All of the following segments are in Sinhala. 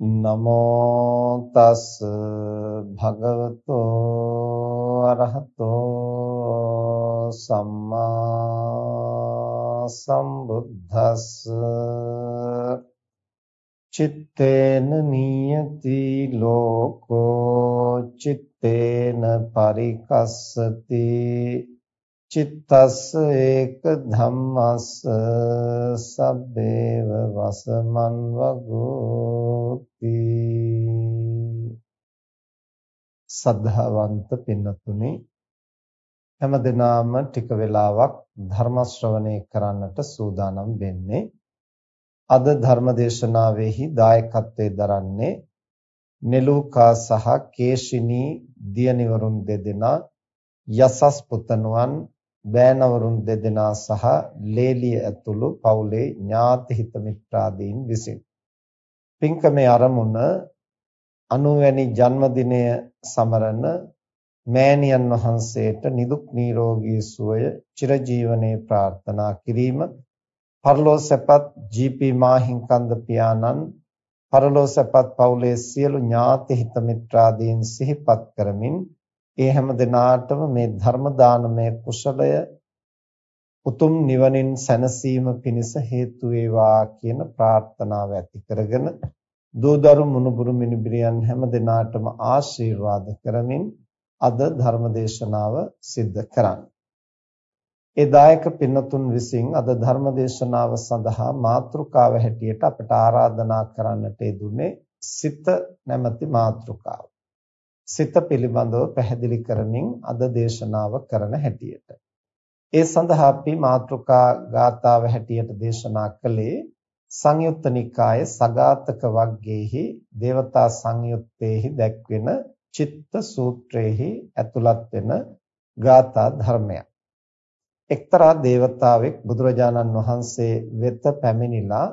නමෝ තස් භගවතෝ අරහතෝ සම්මා සම්බුද්දස්ස චිත්තේන නියති ලෝකෝ චිත්තේන පරිකස්සති චිත්තස්ස ඒක ධම්මස්ස සබ්බේව වසමන් වගෝති. සද්ධාවන්ත පින්නතුනි හැමදෙනාම ටික වෙලාවක් ධර්ම ශ්‍රවණය කරන්නට සූදානම් වෙන්නේ. අද ධර්ම දේශනාවෙහි දායකත්වයේ දරන්නේ නෙලූකා සහ කේශිනී දියණිවරුන් දෙදෙනා යසස් පුතණුවන් බෑනවරුන් දෙදෙනා සහ ලේලිය ඇතුළු පවුලේ ඥාති හිත මිත්‍රාදීන් විසින් පින්කමේ ආරමුණ අනුවැනි ජන්මදිනය සමරන මෑණියන් වහන්සේට නිදුක් නිරෝගී සුවය චිරජීවනයේ ප්‍රාර්ථනා කිරීම පරලෝ සැපත් ජී.පී. මාහිම්කන්ද පියාණන් පරලෝ සැපත් පවුලේ සියලු ඥාති හිත මිත්‍රාදීන් සිහිපත් කරමින් ඒ හැම දිනාටම මේ ධර්ම දානමය කුසලය උතුම් නිවනින් සැනසීම පිණිස හේතු වේවා කියන ප්‍රාර්ථනාව ඇති කරගෙන දූදරු මුණුබුරු මිනිබිරියන් හැම දිනාටම ආශිර්වාද කරමින් අද ධර්ම දේශනාව සිද්ධ කරන්නේ. ඒ දායක පින්නතුන් විසින් අද ධර්ම දේශනාව සඳහා මාතෘකාව හැටියට අපට ආරාධනා කරන්නට යෙදුනේ සිත නැමැති මාතෘකාව. සිත පිළිබඳව පැහැදිලි කරමින් අද දේශනාව කරන හැටියට. ඒ සඳහා අපි මාතෘකා ගාථාව හැටියට දේශනා කළේ සංයුත්ත නිකාය සගාතක වග්ගයේහි දේවතා සංයුත්තේහි දැක්වෙන චිත්ත සූත්‍රයේහි ඇතුළත් වෙන ගාථා ධර්මයක්. එක්තරා දේවතාවෙක් බුදුරජාණන් වහන්සේ වෙත පැමිණිලා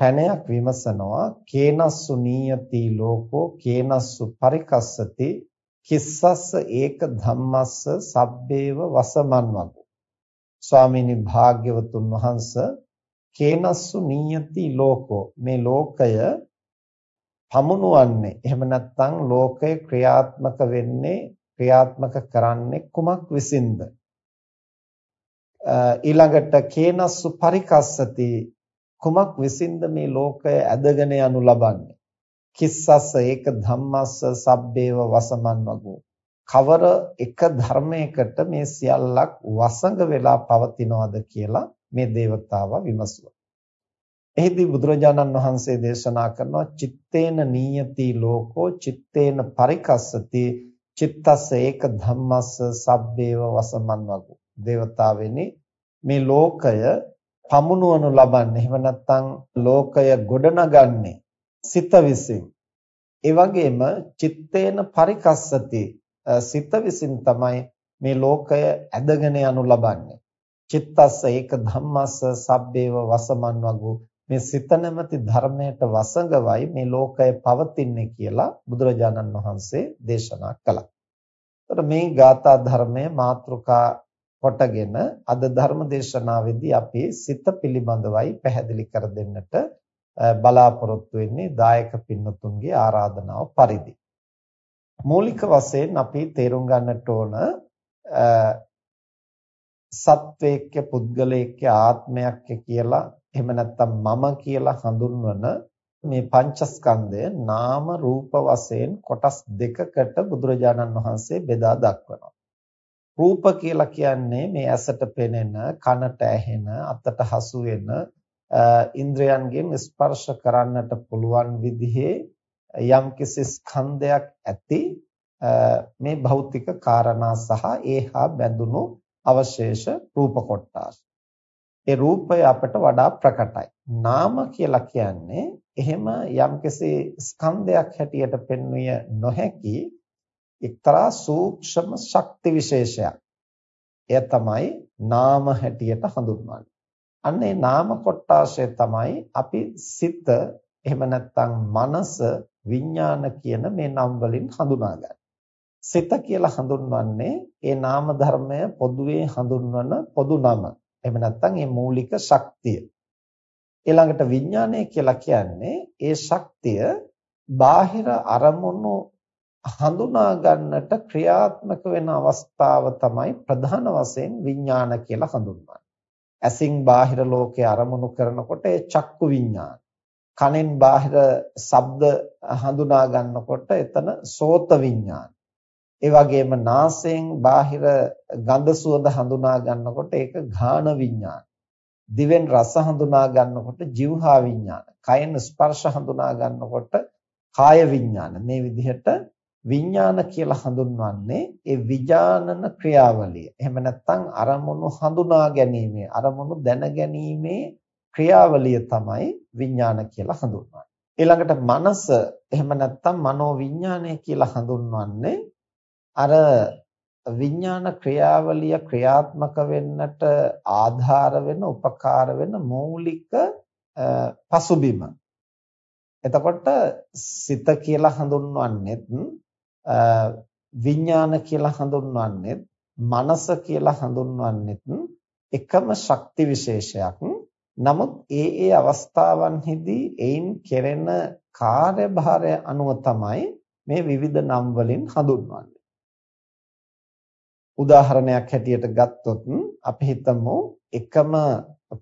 පැනයක් විමසනවා. කේනස්සු නීයති ලෝකෝ කේනස්සු පරිකස්සති කිස්සස්ස ඒක ධම්මස්ස සබ්බේව වසමන් වගෝ. ස්වාමීනි භාග්‍යවතුන් වහන්ස කේනස්සු නීයති ලෝකෝ. මේ ලෝකය පමුණුවන්නේ එහෙම නැත්නම් ලෝකය ක්‍රියාත්මක වෙන්නේ ක්‍රියාත්මක කරන්නේ කුමක් විසින්ද? ඊළඟට කේනස්සු පරිකස්සති කුමක් විසින්ද මේ ලෝකය ඇදගෙන යනු ලබන්නේ? කිස්සස්ස ඒක ධම්මස්ස සබ්බේව වසමන් වගෝ. කවර එක ධර්මයකට මේ සියල්ලක් වසඟ වෙලා පවතිනවද කියලා මේ దేవතාවා විමසුවා. එහිදී බුදුරජාණන් වහන්සේ දේශනා කරනවා චිත්තේන නීයති ලෝකෝ චිත්තේන පරිකස්සති චිත්තස්ස ඒක ධම්මස්ස සබ්බේව වසමන් වගෝ. దేవතාවෙනි මේ ලෝකය පමුණුවනු ලබන්නේ. එහෙම නැත්නම් ලෝකය ගොඩනගන්නේ සිත විසින්. ඒ වගේම චිත්තේන පරිකස්සති සිත විසින් තමයි මේ ලෝකය ඇදගෙන යනු ලබන්නේ. චිත්තස්ස ඒක ධම්මස්ස සබ්බේව වසමන් වගු මේ සිත නැමැති ධර්මයට වසඟවයි මේ ලෝකය පවතින්නේ කියලා බුදුරජාණන් වහන්සේ දේශනා කළා. එතකොට මේ ගාථා ධර්මය මාතෘකා කොටගෙන අද ධර්ම දේශනාවේදී අපි සිත පිළිබඳවයි පැහැදිලි කර දෙන්නට බලාපොරොත්තු වෙන්නේ දායක පින්නතුන්ගේ ආරාධනාව පරිදි. මූලික වශයෙන් අපි තේරුම් ගන්නට ඕන සත්වේක්‍ය පුද්ගලේක්‍ය ආත්මයක් කියලා එහෙම නැත්නම් මම කියලා හඳුන්වන මේ පංචස්කන්ධය නාම රූප වශයෙන් කොටස් දෙකකට බුදුරජාණන් වහන්සේ බෙදා දක්වනවා. රූප කියලා කියන්නේ මේ ඇසට පෙනෙන, කනට ඇහෙන, අතට හසු වෙන, ඉන්ද්‍රයන්ගෙන් ස්පර්ශ කරන්නට පුළුවන් විදිහේ යම්කිසි ස්කන්ධයක් ඇති මේ භෞතික කාරණා සහ ඒහා බැඳුණු අවශේෂ රූප කොටස්. ඒ රූපය අපට වඩා ප්‍රකටයි. නාම කියලා කියන්නේ එහෙම යම්කිසි ස්කන්ධයක් හැටියට පෙන්විය නොහැකි එක්තරා සූක්ෂම ශක්ති විශේෂයක්. එය තමයි නාම හැටියට හඳුන්වන්නේ. අන්න ඒ නාම කොටාශය තමයි අපි සිත එහෙම නැත්නම් මනස විඥාන කියන මේ නම් වලින් හඳුනාගන්නේ. සිත කියලා හඳුන්වන්නේ ඒ නාම ධර්මය පොදුවේ හඳුන්වන පොදු නම. එහෙම නැත්නම් මේ මූලික ශක්තිය. ඊළඟට විඥානය කියලා කියන්නේ ඒ ශක්තිය බාහිර අරමුණු හඳුනා ගන්නට ක්‍රියාත්මක වෙන අවස්ථාව තමයි ප්‍රධාන වශයෙන් විඥාන කියලා හඳුන්වන්නේ. ඇසින් බාහිර ලෝකේ අරමුණු කරනකොට ඒ චක්කු විඥාන. කනෙන් බාහිර ශබ්ද හඳුනා ගන්නකොට එතන සෝත විඥාන. ඒ වගේම නාසයෙන් බාහිර ගඳ සුවඳ හඳුනා ගන්නකොට ඒක ঘාන විඥාන. දිවෙන් රස හඳුනා ගන්නකොට જીවහා විඥාන. කයෙන් ස්පර්ශ හඳුනා ගන්නකොට කාය විඥාන. මේ විදිහට විඥාන කියලා හඳුන්වන්නේ ඒ විඥානන ක්‍රියාවලිය. එහෙම නැත්නම් අරමුණු හඳුනා ගැනීමේ අරමුණු දැන ගැනීමේ ක්‍රියාවලිය තමයි විඥාන කියලා හඳුන්වන්නේ. ඊළඟට මනස එහෙම නැත්නම් මනෝ විඥානය කියලා හඳුන්වන්නේ අර විඥාන ක්‍රියාවලිය ක්‍රියාත්මක වෙන්නට ආධාර වෙන උපකාර වෙන මූලික පසුබිම. එතකොට සිත කියලා හඳුන්වන්නේත් විඥාන කියලා හඳුන්වන්නේත් මනස කියලා හඳුන්වන්නේත් එකම ශක්ති විශේෂයක්. නමුත් ඒ ඒ අවස්ථාවන්හිදී එයින් කෙරෙන කාර්යභාරය අනුව තමයි මේ විවිධ නම් වලින් හඳුන්වන්නේ. උදාහරණයක් හැටියට ගත්තොත් අපි හිතමු එකම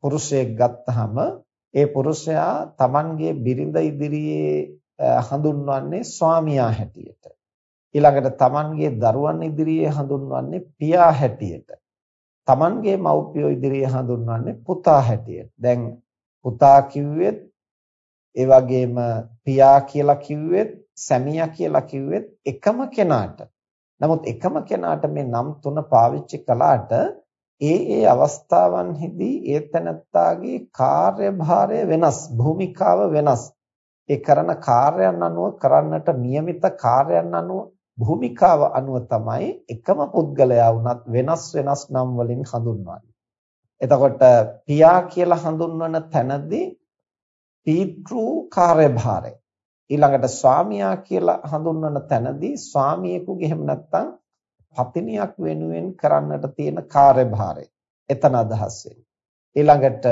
පුරුෂයෙක් ගත්තාම ඒ පුරුෂයා Tamanගේ බිරිඳ ඉදිරියේ හඳුන්වන්නේ ස්වාමියා හැටියට. ඊළඟට Tamanගේ දරුවන් ඉදිරියේ හඳුන්වන්නේ පියා හැටියට. Tamanගේ මව්පියෝ ඉදිරියේ හඳුන්වන්නේ පුතා හැටියට. දැන් පුතා කිව්වෙත් ඒ වගේම පියා කියලා කිව්වෙත් සැමියා කියලා කිව්වෙත් එකම කෙනාට නමුත් එකම කෙනාට මේ නම් තුන පාවිච්චි කළාට ඒ ඒ අවස්ථාවන්හිදී ඒ තැනත්තාගේ කාර්යභාරය වෙනස් භූමිකාව වෙනස් ඒ කරන කාර්යයන් අනුව කරන්නට નિયમિત කාර්යයන් අනුව භූමිකාව අනුව තමයි එකම පුද්ගලයා වුණත් වෙනස් වෙනස් නම් වලින් හඳුන්වන්නේ. එතකොට පියා කියලා හඳුන්වන තැනදී පීතෘ කාර්යභාරය. ඊළඟට ස්වාමියා කියලා හඳුන්වන තැනදී ස්වාමියෙකුගේ එහෙම නැත්නම් පතිනියක් වෙනුවෙන් කරන්නට තියෙන කාර්යභාරය. එතන අදහස් ඊළඟට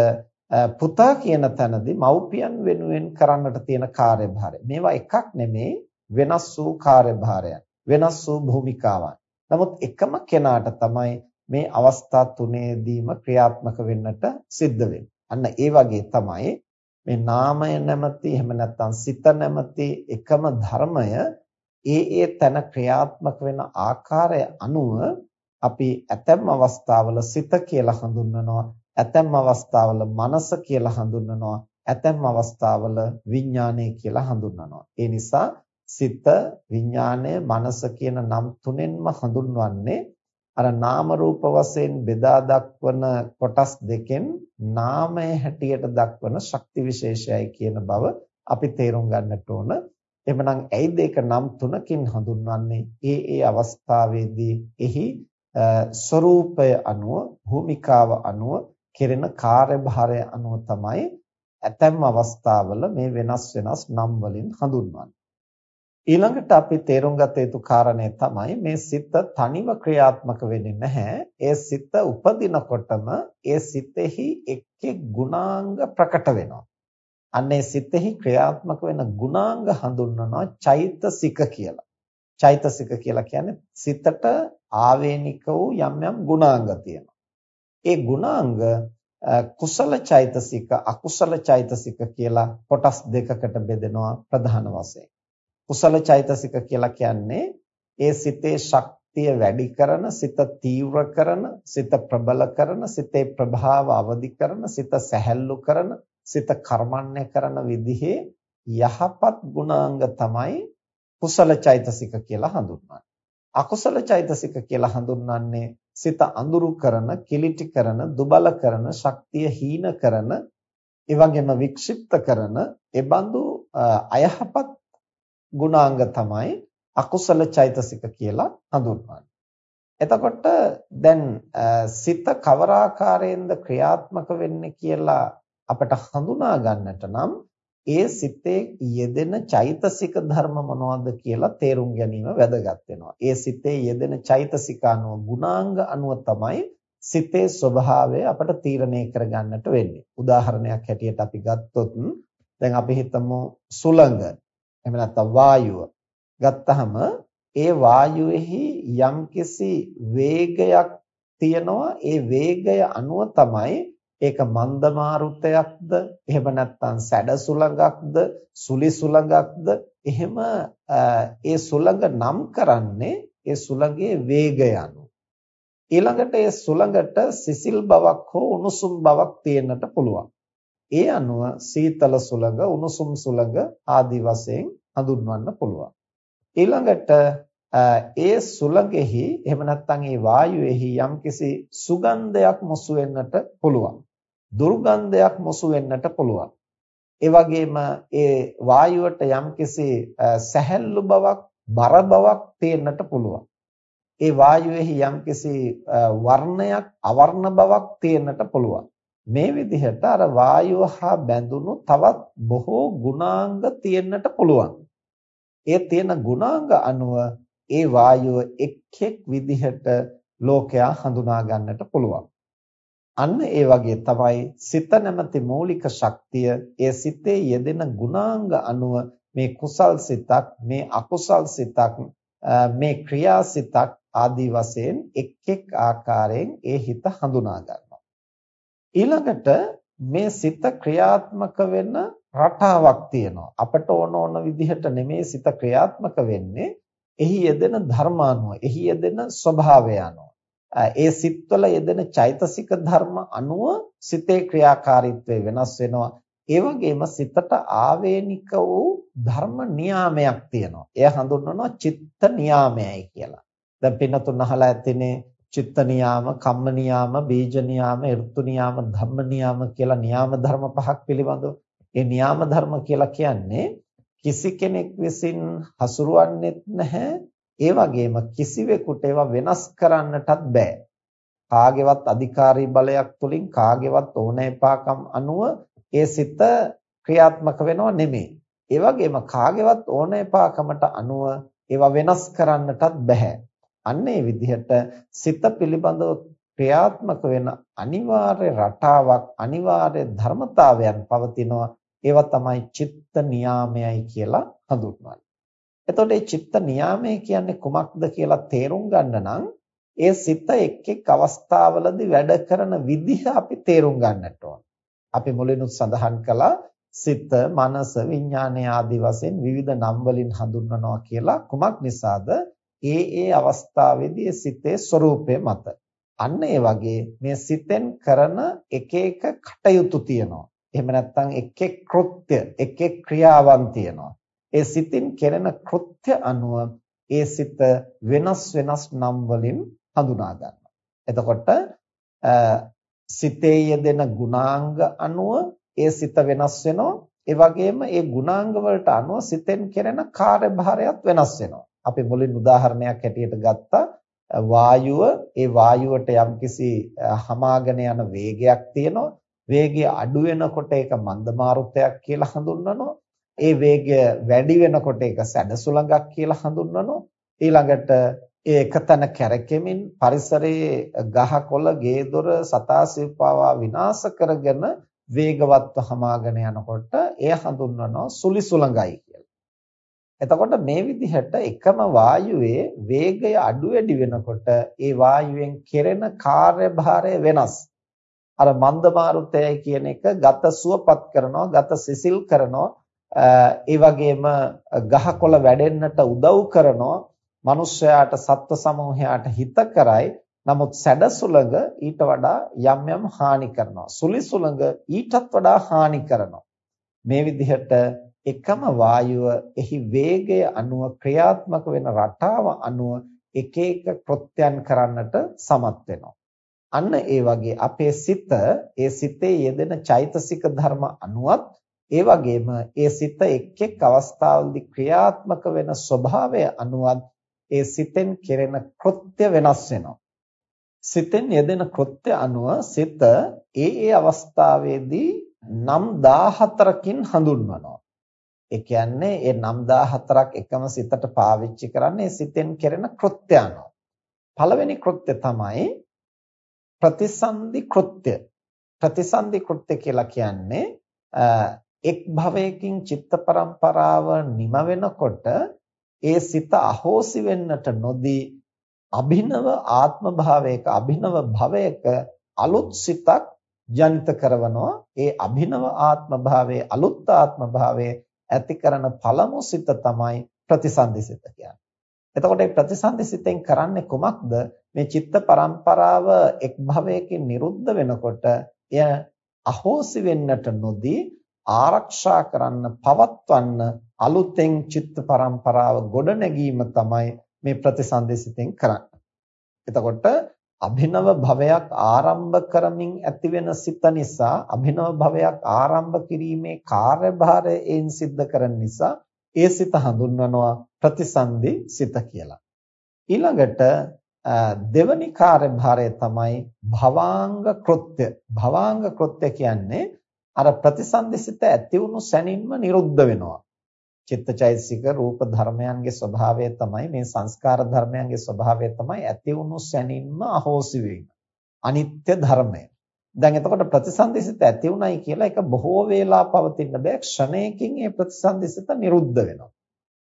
පුතා කියන තැනදී මව්පියන් වෙනුවෙන් කරන්නට තියෙන කාර්යභාරය. මේවා එකක් නෙමේ වෙනස් වූ කාර්යභාරයන් වෙනස් වූ භූමිකාවන් නමුත් එකම කෙනාට තමයි මේ අවස්ථා තුනේදීම ක්‍රියාත්මක වෙන්නට සිද්ධ අන්න ඒ වගේ තමයි මේ නාමය නැමැති එහෙම නැත්නම් සිත නැමැති එකම ධර්මය ඒ ඒ තන ක්‍රියාත්මක වෙන ආකාරය අනුව අපි ඇතැම් අවස්ථාවල සිත කියලා හඳුන්වනවා ඇතැම් අවස්ථාවල මනස කියලා හඳුන්වනවා ඇතැම් අවස්ථාවල විඥානය කියලා හඳුන්වනවා. ඒ නිසා සිත විඥානය මනස කියන නම් තුනෙන්ම හඳුන්වන්නේ අර නාම රූප වශයෙන් බෙදා දක්වන කොටස් දෙකෙන් නාමය හැටියට දක්වන ශක්ති විශේෂයයි කියන බව අපි තේරුම් ගන්නට ඕන. එhmenan ඇයිද ඒක නම් තුනකින් හඳුන්වන්නේ? ඒ ඒ අවස්ථාවේදී එහි ස්වરૂපය අනුව භූමිකාව අනුව කෙරෙන කාර්යභාරය අනුව තමයි ඇතැම් අවස්ථාවල මේ වෙනස් වෙනස් නම් වලින් හඳුන්වන්නේ. ඊළඟට අපි තේරුම් ගත යුතු කාරණය තමයි මේ සිත තනිව ක්‍රියාත්මක වෙන්නේ නැහැ. ඒ සිත උපදිනකොටම ඒ සිතෙහි එක් එක් ගුණාංග ප්‍රකට වෙනවා. අන්නේ සිතෙහි ක්‍රියාත්මක වෙන ගුණාංග හඳුන්වනවා චෛතසික කියලා. චෛතසික කියලා කියන්නේ සිතට ආවේනික වූ යම් යම් ගුණාංග තියෙනවා. ඒ ගුණාංග කුසල චෛතසික අකුසල චෛතසික කියලා කොටස් දෙකකට බෙදෙනවා ප්‍රධාන වශයෙන්. කුසල චෛතසික කියලා කියන්නේ ඒ සිතේ ශක්තිය වැඩි කරන, සිත තීව්‍ර කරන, සිත ප්‍රබල කරන, සිතේ ප්‍රභාව අවදි කරන, සිත සැහැල්ලු කරන, සිත කර්මන්නේ කරන විදිහේ යහපත් ගුණාංග තමයි කුසල චෛතසික කියලා හඳුන්වන්නේ. අකුසල චෛතසික කියලා හඳුන්වන්නේ සිත අඳුරු කරන, කිලිටි කරන, දුබල කරන, ශක්තිය හීන කරන, ඒ වගේම වික්ෂිප්ත කරන, ඒ බඳු අයහපත් ගුණාංග තමයි අකුසල චෛතසික කියලා හඳුන්වන්නේ. එතකොට දැන් සිත කවර ආකාරයෙන්ද ක්‍රියාත්මක වෙන්නේ කියලා අපට හඳුනා ගන්නට නම් ඒ සිතේ යෙදෙන චෛතසික ධර්ම මොනවද කියලා තේරුම් ගැනීම වැදගත් වෙනවා. ඒ සිතේ යෙදෙන චෛතසික අනුව ගුණාංග අනුව තමයි සිතේ ස්වභාවය අපට තීරණය කරගන්නට වෙන්නේ. උදාහරණයක් හැටියට අපි ගත්තොත් දැන් අපි හිතමු සුළඟ එහෙම නැත්නම් වායුව. ගත්තහම ඒ වායුවේහි යම්කිසි වේගයක් තියෙනවා. ඒ වේගය අනුව තමයි ඒක මන්ද මාරුතයක්ද එහෙම නැත්නම් සැඩ සුළඟක්ද සුලි සුළඟක්ද එහෙම ඒ සුළඟ නම් කරන්නේ ඒ සුළඟේ වේගය අනුව. ඊළඟට ඒ සුළඟට සිසිල් බවක් හෝ උණුසුම් බවක් තියෙන්නට පුළුවන්. ඒ අනුව සීතල සුළඟ උණුසුම් සුළඟ ආදී වශයෙන් හඳුන්වන්න පුළුවන් ඊළඟට ඒ සුළඟෙහි එහෙම නැත්නම් ඒ වායුවේහි යම්කිසි සුගන්ධයක් මුසු වෙන්නට පුළුවන් දුර්ගන්ධයක් මුසු වෙන්නට පුළුවන්. ඒ වගේම ඒ වායුවට යම්කිසි සැහැල්ලු බවක්, බර බවක් තියෙන්නට පුළුවන්. ඒ වායුවේහි යම්කිසි වර්ණයක්, අවර්ණ බවක් තියෙන්නට පුළුවන්. මේ විදිහට අර වායුව හා බැඳුණු තවත් බොහෝ ගුණාංග තියෙන්නට පුළුවන්. ඒ තියෙන ගුණාංග අනුව ඒ වායුව එක් එක් විදිහට ලෝකයා හඳුනා ගන්නට පුළුවන්. අන්න ඒ වගේ තමයි සිත නැමැති මූලික ශක්තිය ඒ සිතේ යෙදෙන ගුණාංග අනුව මේ කුසල් සිතක් මේ අකුසල් සිතක් මේ ක්‍රියා සිතක් ආදී වශයෙන් එක් එක් ආකාරයෙන් ඒ හිත හඳුනා ගන්නවා ඊළඟට මේ සිත ක්‍රියාත්මක වෙන රටාවක් තියෙනවා අපට ඕන ඕන විදිහට නෙමේ සිත ක්‍රියාත්මක වෙන්නේ එහි යෙදෙන ධර්මානුව එහි යෙදෙන ස්වභාවය අනුව ඒ සිත්වල යෙදෙන චෛතසික ධර්ම අනුව සිතේ ක්‍රියාකාරීත්වය වෙනස් වෙනවා. ඒ වගේම සිතට ආවේනික වූ ධර්ම නියාමයක් තියෙනවා. එය හඳුන්වනවා චිත්ත නියාමයයි කියලා. දැන් පින්නතුන් අහලා ඇතිනේ චිත්ත නියාම, කම්ම නියාම, බීජ නියාම, ඍතු නියාම, ධම්ම නියාම කියලා නියාම ධර්ම පහක් පිළිබඳව. ඒ නියාම ධර්ම කියලා කියන්නේ කිසි කෙනෙක් විසින් හසුරුවන්නේත් නැහැ ඒ වගේම කිසිවෙකුට ඒවා වෙනස් කරන්නටත් බෑ. කාගේවත් අධිකාරී බලයක් තුලින් කාගේවත් ඕනෑපාකම් අනුව ඒ සිත ක්‍රියාත්මක වෙනව නෙමෙයි. ඒ වගේම කාගේවත් ඕනෑපාකමට අනුව ඒවා වෙනස් කරන්නටත් බෑ. අන්න ඒ විදිහට සිත පිළිබඳව ක්‍රියාත්මක වෙන අනිවාර්ය රටාවක් අනිවාර්ය ධර්මතාවයන් පවතිනවා ඒවා තමයි චිත්ත නියාමයයි කියලා හඳුන්වන්නේ. එතකොට මේ චිත්ත නියාමය කියන්නේ කුමක්ද කියලා තේරුම් ගන්න නම් ඒ සිත එක් එක් අවස්ථාවලදී වැඩ කරන විදිහ අපි තේරුම් ගන්නට ඕන. අපි මුලිනුත් සඳහන් කළා සිත, මනස, විඥානය ආදී වශයෙන් විවිධ නම් වලින් හඳුන්වනවා කියලා කුමක් නිසාද? ඒ ඒ අවස්ථාවේදී ඒ සිතේ ස්වરૂපය මත. අන්න ඒ වගේ මේ සිතෙන් කරන එක එක කටයුතු තියෙනවා. එහෙම නැත්නම් එක් එක් කෘත්‍ය, එක් එක් ක්‍රියාවන් තියෙනවා. ඒ සිතින් කෙරෙන කෘත්‍ය අනුව ඒ සිත වෙනස් වෙනස් නම් වලින් හඳුනා ගන්නවා. එතකොට සිතේ යෙදෙන ගුණාංග අනුව ඒ සිත වෙනස් වෙනවා. ඒ වගේම ඒ ගුණාංග වලට අනුව සිතෙන් කෙරෙන කාර්යභාරයත් වෙනස් වෙනවා. අපි මුලින් උදාහරණයක් හැටියට ගත්තා වායුව ඒ වායුවට යම්කිසි හමාගෙන යන වේගයක් තියෙනවා. වේගය අඩු වෙනකොට ඒක මන්ද මාරුතයක් කියලා හඳුන්වනවා. ඒ වේගය වැඩි වෙනකොට ඒක සැඩසුලඟක් කියලා හඳුන්වනවා. ඊළඟට ඒ එකතන කැරකෙමින් පරිසරයේ ගහකොළ, ගේදොර, සතා සිව්පාවා විනාශ කරගෙන වේගවත්ව හමාගෙන යනකොට එය හඳුන්වනවා සුලිසුලඟයි කියලා. එතකොට මේ විදිහට එකම වායුවේ වේගය අඩු වැඩි වෙනකොට ඒ වායුවෙන් කෙරෙන කාර්යභාරය වෙනස්. අර මන්ද මාරුතයයි කියන එක ගත සුවපත් කරනවා, ගත සිසිල් කරනවා, ඒ වගේම ගහකොළ වැඩෙන්නට උදව් කරනවා, මිනිස්යාට සත්ව සමූහයාට හිත කරයි. නමුත් සැඩ සුළඟ ඊට වඩා යම් යම් හානි කරනවා. සුලි සුළඟ ඊටත් වඩා හානි කරනවා. මේ විදිහට එකම වායුව එහි වේගය අනුව ක්‍රියාත්මක වෙන රටාව අනුව එක එක කෘත්‍යයන් කරන්නට සමත් වෙනවා. අන්න ඒ වගේ අපේ සිත ඒ සිතේ යෙදෙන චෛතසික ධර්ම අනුවත් ඒ වගේම ඒ සිත එක් එක් අවස්ථාවලදී ක්‍රියාත්මක වෙන ස්වභාවය අනුවත් ඒ සිතෙන් කෙරෙන කෘත්‍ය වෙනස් වෙනවා. සිතෙන් යෙදෙන කෘත්‍ය අනුව සිත ඒ ඒ අවස්ථාවේදී නම් 14කින් හඳුන්වනවා. ඒ කියන්නේ ඒ නම් 14ක් එකම සිතට පාවිච්චි කරන්නේ සිතෙන් කෙරෙන කෘත්‍ය අනුව. පළවෙනි කෘත්‍ය තමයි ප්‍රතිසන්දි කෘත්‍ය. ප්‍රතිසන්දි කෘත්‍ය කියලා කියන්නේ එක් භවයකින් චිත්ත පරම්පරාව නිම වෙනකොට ඒ සිත අහෝසි වෙන්නට නොදී අභිනව ආත්ම භාවයක අභිනව භවයක අලුත් සිතක් ජනිත කරනවා ඒ අභිනව ආත්ම භාවයේ අලුත් ආත්ම භාවයේ ඇති කරන පළමු සිත තමයි ප්‍රතිසන්දිසිත කියන්නේ. එතකොට මේ ප්‍රතිසන්දිසිතෙන් කරන්නේ කුමක්ද? මේ චිත්ත පරම්පරාව එක් භවයකින් නිරුද්ධ වෙනකොට එය අහෝසි වෙන්නට නොදී ආරක්ෂා කරන්න පවත්වන්න අලුතෙන් චිත්ත පරම්පරාව ගොඩ නැගීම තමයි මේ ප්‍රතිසන්දේසිතෙන් කරන්නේ. එතකොට අභිනව භවයක් ආරම්භ කරමින් ඇතිවෙන සිත නිසා අභිනව භවයක් ආරම්භ කිරීමේ කාර්යභාරය එයින් සිද්ධ කරන නිසා ඒ සිත හඳුන්වනවා ප්‍රතිසන්දි සිත කියලා. ඊළඟට දෙවනි කාර්යභාරය තමයි භවාංග කෘත්‍ය. භවාංග කෘත්‍ය කියන්නේ අර ප්‍රතිසන්දිසිත ඇති වුණු සැනින්ම නිරුද්ධ වෙනවා. චිත්තචෛතසික රූප ධර්මයන්ගේ ස්වභාවය තමයි මේ සංස්කාර ධර්මයන්ගේ ස්වභාවය තමයි ඇති වුණු සැනින්ම අහෝසි වීම. අනිත්‍ය ධර්මය. දැන් එතකොට ප්‍රතිසන්දිසිත ඇති උනායි කියලා ඒක බොහෝ වේලා පවතින්න බෑ ක්ෂණයකින් ඒ ප්‍රතිසන්දිසිත නිරුද්ධ වෙනවා.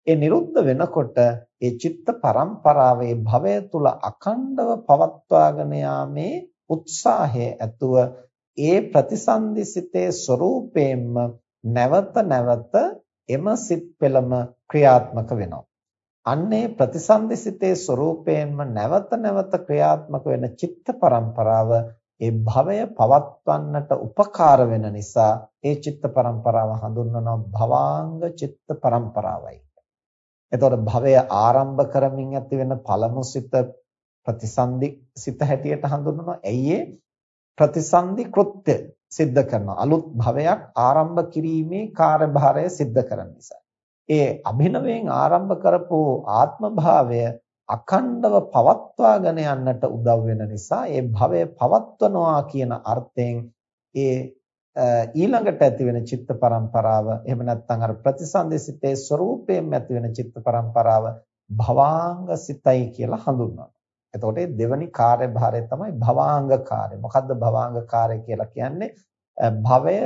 ඒ නිරුද්ධ වෙනකොට ඒ චිත්ත පරම්පරාවේ භවය තුල අඛණ්ඩව පවත්වාගෙන යාමේ උත්සාහය ඇතුව ඒ ප්‍රතිසන්දිසිතේ ස්වરૂපයෙන්ම නැවත නැවත එම සිත් පෙළම ක්‍රියාත්මක වෙනවා. අන්නේ ප්‍රතිසන්දිසිතේ ස්වરૂපයෙන්ම නැවත නැවත ක්‍රියාත්මක වෙන චිත්ත පරම්පරාව ඒ භවය පවත්වන්නට උපකාර වෙන නිසා ඒ චිත්ත පරම්පරාව හඳුන්වනවා භවාංග චිත්ත පරම්පරාවයි. එතකොට භවය ආරම්භ කරමින් ඇති වෙන පළමු සිත ප්‍රතිසන්දි සිත හැටියට හඳුන්වනවා. ඇයි ප්‍රතිසන්දි කෘත්‍ය සිද්ධ කරනවා. අලුත් භවයක් ආරම්භ කිරීමේ කාර්යභාරය සිද්ධ කරන නිසා. ඒ අභිනවයෙන් ආරම්භ කරපු ආත්ම භාවය අඛණ්ඩව පවත්වාගෙන යන්නට උදව් වෙන නිසා ඒ භවය පවත්වනවා කියන අර්ථයෙන් ඒ ඊළඟට ඇති වෙන චිත්ත පරම්පරාව එහෙම නැත්නම් අර ප්‍රතිසන්දේසිතේ ස්වરૂපයෙන් ඇති වෙන චිත්ත පරම්පරාව භවාංග සිතයි කියලා හඳුන්වනවා. එතකොට දෙවැනි කාර්යභාරය තමයි භවාංග කාර්ය. මොකද්ද භවාංග කාර්ය කියලා කියන්නේ? භවය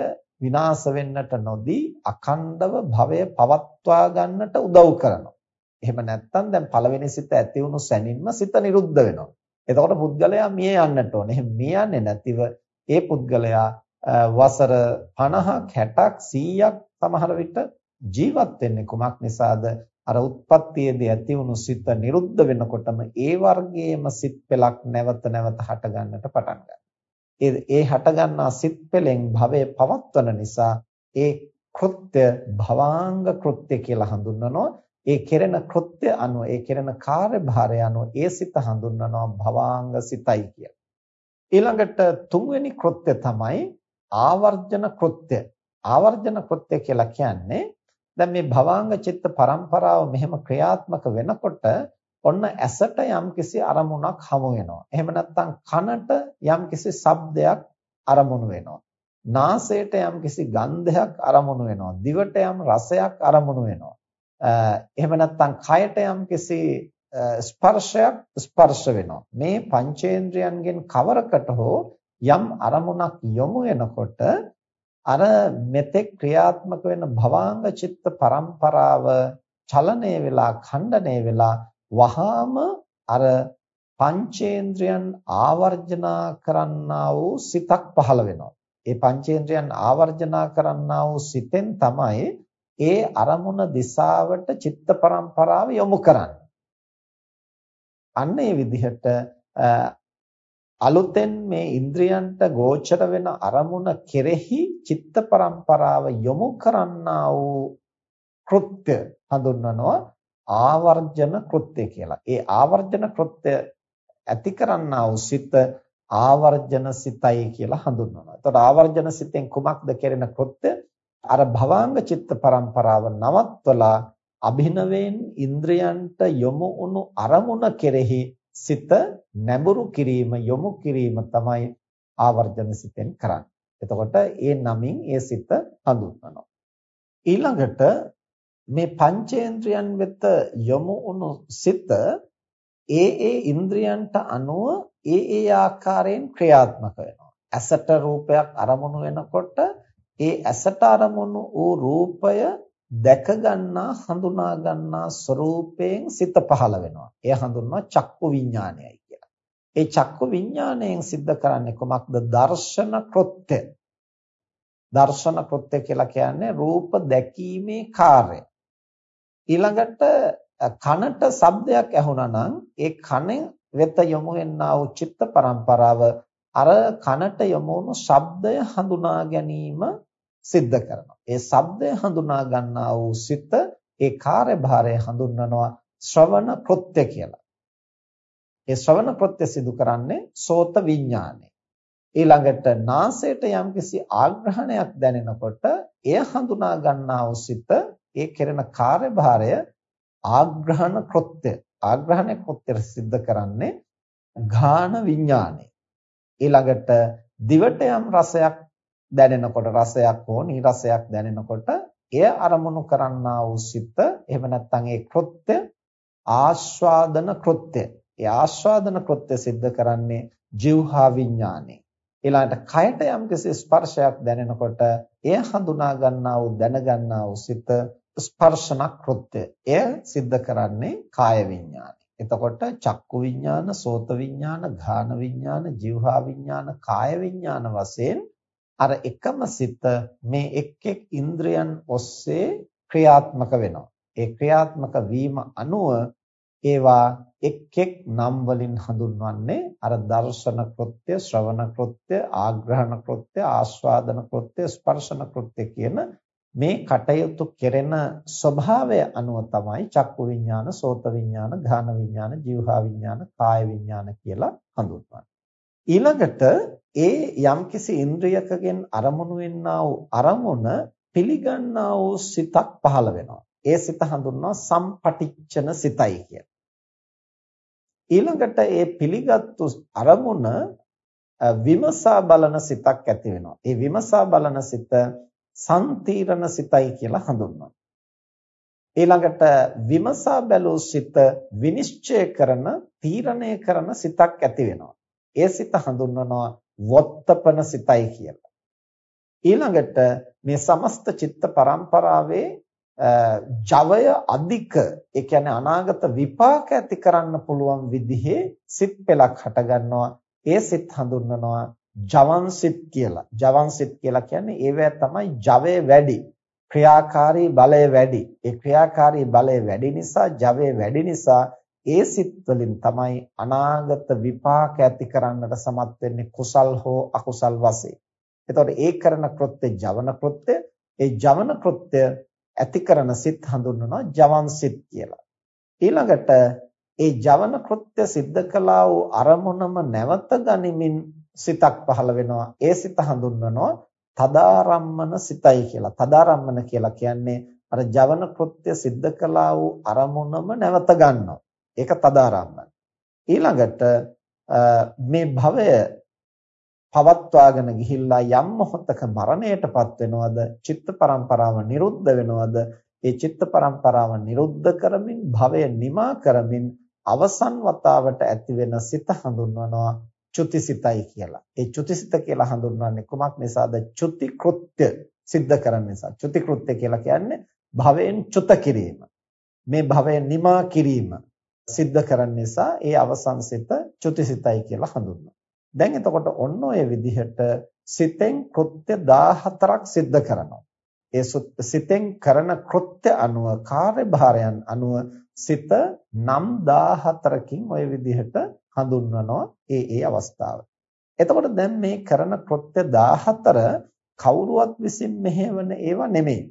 විනාශ වෙන්නට නොදී අඛණ්ඩව භවය පවත්වා ගන්නට උදව් කරනවා. එහෙම නැත්නම් දැන් පළවෙනි සිත ඇති වුණු සැනින්ම සිත නිරුද්ධ වෙනවා. එතකොට පුද්ගලයා මිය යන්නට ඕනේ. එහෙම මිය යන්නේ නැතිව ඒ පුද්ගලයා වසර 50ක් 60ක් 100ක් සමහර විට ජීවත් වෙන්නේ කුමක් නිසාද? අර උත්පත්තියේදී ඇති වුණු සිත නිරුද්ධ වෙනකොටම ඒ වර්ගයේම සිත් පෙලක් නැවත නැවත හට ගන්නට පටන් ගන්නවා. ඒ ඒ හට ගන්නා සිත් පෙලෙන් භවය පවත්වන නිසා ඒ කෘත්‍ය භවාංග කෘත්‍ය කියලා හඳුන්වනවා. ඒ කෙරෙන කෘත්‍ය අනුව ඒ කෙරෙන කාර්යභාරය අනුව ඒ සිත හඳුන්වනවා භවාංග සිතයි කියලා. ඊළඟට තුන්වෙනි කෘත්‍ය තමයි ආවර්ජන කෘත්‍ය. ආවර්ජන කෘත්‍ය කියලා කියන්නේ දැන් මේ භවාංග චිත්ත පරම්පරාව මෙහෙම ක්‍රියාත්මක වෙනකොට ඔන්න ඇසට යම්කිසි අරමුණක් හමු වෙනවා. එහෙම නැත්නම් කනට යම්කිසි ශබ්දයක් අරමුණු වෙනවා. නාසයට යම්කිසි ගන්ධයක් අරමුණු වෙනවා. දිවට යම් රසයක් අරමුණු වෙනවා. එහෙම නැත්නම් කයට යම්කිසි ස්පර්ශයක් ස්පර්ශ වෙනවා. මේ පංචේන්ද්‍රයන්ගෙන් කවරකට හෝ යම් අරමුණක් යොමු වෙනකොට අර මෙතෙක් ක්‍රියාත්මක වෙන භවාංග චිත්ත පරම්පරාව චලනය වෙලා ඛණ්ඩණය වෙලා වහාම අර පංචේන්ද්‍රයන් ආවර්ජනා කරන්නා වූ සිතක් පහළ වෙනවා. ඒ පංචේන්ද්‍රයන් ආවර්ජනා කරන්නා වූ සිතෙන් තමයි ඒ අරමුණ දිශාවට චිත්ත පරම්පරාව යොමු කරන්නේ. අන්න ඒ විදිහට අලුතෙන් මේ ඉන්ද්‍රයන්ට ගෝචර වෙන අරමුණ කෙරෙහි චිත්ත පරම්පරාව යොමු කරන්නා වූ කෘත්‍ය හඳුන්වනවා ආවර්ජන කෘත්‍ය කියලා. ඒ ආවර්ජන කෘත්‍ය ඇති කරන්නා වූ සිත ආවර්ජන සිතයි කියලා හඳුන්වනවා. එතකොට ආවර්ජන සිතෙන් කුමක්ද කෙරෙන කෘත්‍ය? අර භවාංග චිත්ත පරම්පරාව නවත්වලා අභිනවයෙන් ඉන්ද්‍රයන්ට යොමු වුණු අරමුණ කෙරෙහි සිත නැඹුරු කිරීම යොමු කිරීම තමයි ආවර්ජන සිතෙන් කරන්නේ. එතකොට ඒ නමින් ඒ සිත හඳුන්වනවා. ඊළඟට මේ පංචේන්ද්‍රයන් වෙත යොමු වුණු සිත ඒ ඒ ඉන්ද්‍රයන්ට අනුව ඒ ඒ ආකාරයෙන් ක්‍රියාත්මක වෙනවා. ඇසට රූපයක් අරමුණු වෙනකොට ඒ ඇසට අරමුණු වූ රූපය දැක ගන්නා හඳුනා ගන්නා ස්වરૂපයෙන් සිත පහළ වෙනවා. එය හඳුන්වනවා චක්කු විඥානයයි කියලා. ඒ චක්කු විඥාණයෙන් සිද්ධ කරන්නේ කොමක්ද? දර්ශන කෘත්‍ය. දර්ශන කෘත්‍ය කියලා කියන්නේ රූප දැකීමේ කාර්යය. ඊළඟට කනට ශබ්දයක් ඇහුණා නම් ඒ කන වෙත යොමු වෙන්නා වූ චිත්ත පරම්පරාව අර කනට යොමු වුණු ශබ්දය හඳුනා ගැනීම සිද්ධ කරනවා. ඒ ශබ්දය හඳුනා ගන්නා වූ සිත ඒ කාර්යභාරය හඳුන්වනවා ශ්‍රවණ කෘත්‍ය කියලා. ඒ ශ්‍රවණ කෘත්‍ය සිදු කරන්නේ සෝත විඥානය. ඊළඟට නාසයට යම්කිසි ආග්‍රහණයක් දැනෙනකොට එය හඳුනා ගන්නා වූ සිත ඒ කෙරෙන කාර්යභාරය ආග්‍රහණ කෘත්‍ය ආග්‍රහණ කෘත්‍ය සිද්ධ කරන්නේ ඝාන විඥානය ඊළඟට දිවට යම් රසයක් දැනෙනකොට රසයක් හෝ නිරසයක් දැනෙනකොට එය අරමුණු කරන්නා වූ සිත එහෙම නැත්නම් ඒ කෘත්‍ය ආස්වාදන කෘත්‍ය ඒ ආස්වාදන කෘත්‍ය සිද්ධ කරන්නේ જીවහා විඥානේ ඊළඟට කයට යම්කිසි ස්පර්ශයක් දැනෙනකොට එය හඳුනා ගන්නා වූ දැන ගන්නා වූ සිත ස්පර්ශන කෘත්‍ය. එය සිද්ධ කරන්නේ කාය විඥානය. එතකොට චක්කු විඥාන, සෝත විඥාන, ධාන විඥාන, જીවහා විඥාන, කාය විඥාන වශයෙන් අර එකම සිත මේ එක් එක් ඉන්ද්‍රයන් ඔස්සේ ක්‍රියාත්මක වෙනවා. ඒ ක්‍රියාත්මක වීම අනුව ඒවා එක් එක් නම් වලින් හඳුන්වන්නේ අර දර්ශන කෘත්‍ය, ශ්‍රවණ කෘත්‍ය, ආග්‍රහණ කෘත්‍ය, ආස්වාදන කෘත්‍ය, ස්පර්ශන කෘත්‍ය කියන මේ කටයුතු කෙරෙන ස්වභාවය අනුව තමයි චක්කු විඥාන, සෝත විඥාන, ධාන විඥාන, જીවහා විඥාන, කාය විඥාන කියලා හඳුන්වන්නේ. ඊළඟට ඒ යම්කිසි ඉන්ද්‍රියකගෙන් අරමුණු වෙන්නා වූ අරමුණ පිළිගන්නා වූ සිතක් පහළ වෙනවා. ඒ සිත හඳුන්වනවා සම්පටිච්ඡන සිතයි කියලා. ඊළඟට ඒ පිළිගත්තු අරමුණ විමසා බලන සිතක් ඇති වෙනවා. ඒ විමසා බලන සිත සම්තීරණ සිතයි කියලා හඳුන්වනවා. ඊළඟට විමසා බැලූ සිත විනිශ්චය කරන තීරණය කරන සිතක් ඇති වෙනවා. ඒ සිත හඳුන්වනවා වොත්තපන සිතයි කියලා. ඊළඟට මේ සමස්ත චිත්ත පරම්පරාවේ ජවය අධික ඒ කියන්නේ අනාගත විපාක ඇති කරන්න පුළුවන් විදිහේ සිත් පෙළක් හට ගන්නවා ඒ සිත් හඳුන්වනවා ජවන්සිට කියලා. ජවන්සිට කියලා කියන්නේ ඒවැ තමයි ජවය වැඩි. ක්‍රියාකාරී බලය වැඩි. ඒ ක්‍රියාකාරී බලය වැඩි නිසා ජවය වැඩි නිසා ඒ සිත් වලින් තමයි අනාගත විපාක ඇති කරන්නට සමත් වෙන්නේ කුසල් හෝ අකුසල් වශයෙන්. එතකොට ඒ කරන කෘත්‍ය ජවන කෘත්‍ය. ඒ ජවන කෘත්‍ය ඇති කරන සිත් හඳුන්වනවා ජවන් සිත් කියලා. ඊළඟට ඒ ජවන කෘත්‍ය સિદ્ધ කළා වූ අරමුණම නැවත ගනිමින් සිතක් පහළ වෙනවා. ඒ සිත හඳුන්වනවා තදාරම්මන සිතයි කියලා. තදාරම්මන කියලා කියන්නේ අර ජවන කෘත්‍ය સિદ્ધ කළා වූ අරමුණම නැවත ගන්නවා. ඒක තදාරම්මන. ඊළඟට මේ භවය පවත්වාගෙන ගිහිල්ලා යම් මොහොතක මරණයටපත් වෙනවද චිත්ත පරම්පරාව නිරුද්ධ වෙනවද ඒ චිත්ත පරම්පරාව නිරුද්ධ කරමින් භවය නිමා කරමින් අවසන් වතාවට ඇති වෙන සිත හඳුන්වනවා චුතිසිතයි කියලා. ඒ චුතිසිත කියලා හඳුන්වන්නේ කුමක් නිසාද? චුති කෘත්‍ය සිද්ධ කරන්න නිසා. චුති කෘත්‍ය කියලා කියන්නේ භවයෙන් චුත කිරීම. මේ භවය නිමා කිරීම සිද්ධ කරන්න නිසා ඒ අවසන් සිත චුතිසිතයි කියලා හඳුන්වනවා. දැන් එතකොට ඔන්න ඔය විදිහට සිතෙන් කෘත්‍ය 14ක් සිද්ධ කරනවා. ඒ සිතෙන් කරන කෘත්‍ය අනුව කාර්යභාරයන් අනුව සිත නම් 14කින් ওই විදිහට හඳුන්වනවා ඒ ඒ අවස්ථාව. එතකොට දැන් මේ කරන කෘත්‍ය 14 කවුරුවත් විසින් මෙහෙවන ඒවා නෙමෙයි.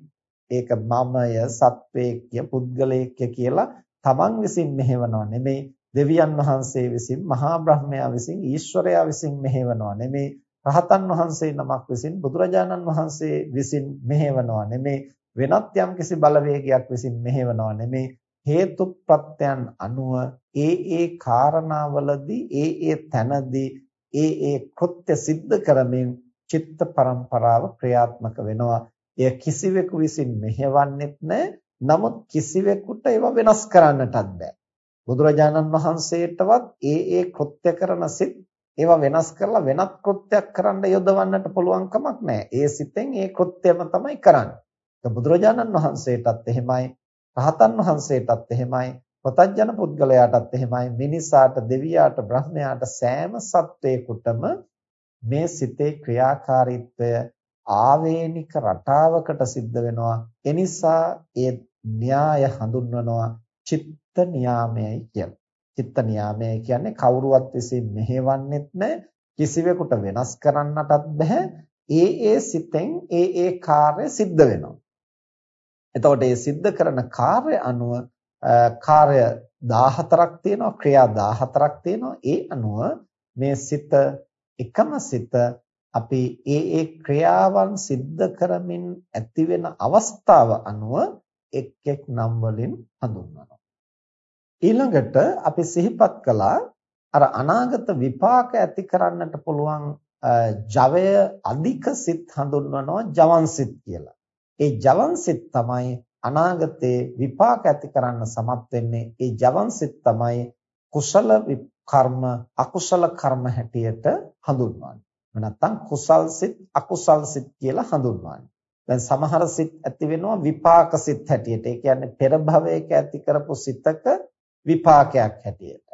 ඒක මමය, සත්වේක්‍ය, පුද්ගලේක්‍ය කියලා තමන් විසින් මෙහෙවනව නෙමෙයි. දෙවියන් වහන්සේ විසින්, මහා බ්‍රහ්මයා විසින්, ඊශ්වරයා විසින් මෙහෙවනව නෙමෙයි. රහතන් වහන්සේ නමක් විසින් බුදුරජාණන් වහන්සේ විසින් මෙහෙවනවා නෙමේ වෙනත් යම්කිසි බලවේගයක් විසින් මෙහෙවනවා නෙමේ හේතු ප්‍රත්‍යයන් අනුව ඒ ඒ කාරණාවලදී ඒ ඒ තැනදී ඒ ඒ කෘත්‍ය સિદ્ધ කරමින් චිත්ත පරම්පරාව ක්‍රියාත්මක වෙනවා එය කිසිවෙකු විසින් මෙහෙවන්නෙත් නැහැ නමුත් කිසිවෙකුට ඒවා වෙනස් කරන්නටත් බෑ බුදුරජාණන් වහන්සේටවත් ඒ ඒ කෘත්‍ය කරන සිත් ඒවා වෙනස් කරලා වෙනත් කෘත්‍යයක් කරන්න යොදවන්නට පුළුවන් කමක් නැහැ. ඒ සිතෙන් ඒ කෘත්‍යම තමයි කරන්නේ. බුදුරජාණන් වහන්සේටත් එහෙමයි, රහතන් වහන්සේටත් එහෙමයි, ප්‍රතඥ පුද්ගලයාටත් එහෙමයි, මිනිසාට, දෙවියාට, බ්‍රහ්මයාට සෑම සත්වයකටම මේ සිතේ ක්‍රියාකාරීත්වය ආවේනික රටාවකට සිද්ධ වෙනවා. එනිසා ඒ න්‍යාය හඳුන්වනවා චිත්ත නියාමයයි කියලා. චිත්ත නියාමය කියන්නේ කවුරුවත් විසින් මෙහෙවන්නෙත් නැහැ කිසිවෙකුට වෙනස් කරන්නටත් බෑ ඒ ඒ සිතෙන් ඒ ඒ කාර්ය සිද්ධ වෙනවා එතකොට මේ සිද්ධ කරන කාර්ය අනුව කාර්ය 14ක් තියෙනවා ක්‍රියා 14ක් තියෙනවා ඒ අනුව මේ සිත එකම සිත අපි ඒ ඒ ක්‍රියාවන් සිද්ධ කරමින් ඇතිවෙන අවස්ථාව අනුව එක් එක් නම් වලින් හඳුන්වනවා ඊළඟට අපි සිහිපත් කළා අර අනාගත විපාක ඇති කරන්නට පුළුවන් ජවය අධික සිත් හඳුන්වනවා ජවන් සිත් කියලා. ඒ ජවන් සිත් තමයි අනාගතේ විපාක ඇති කරන්න සමත් වෙන්නේ. ඒ ජවන් සිත් තමයි කුසල කර්ම අකුසල කර්ම හැටියට හඳුන්වන්නේ. නැත්නම් කුසල් සිත් අකුසල් සිත් කියලා හඳුන්වන්නේ. දැන් සමහර සිත් ඇති වෙනවා විපාක සිත් හැටියට. ඒ කියන්නේ පෙර භවයක ඇති කරපු සිතක විපාකයක් හැටියට.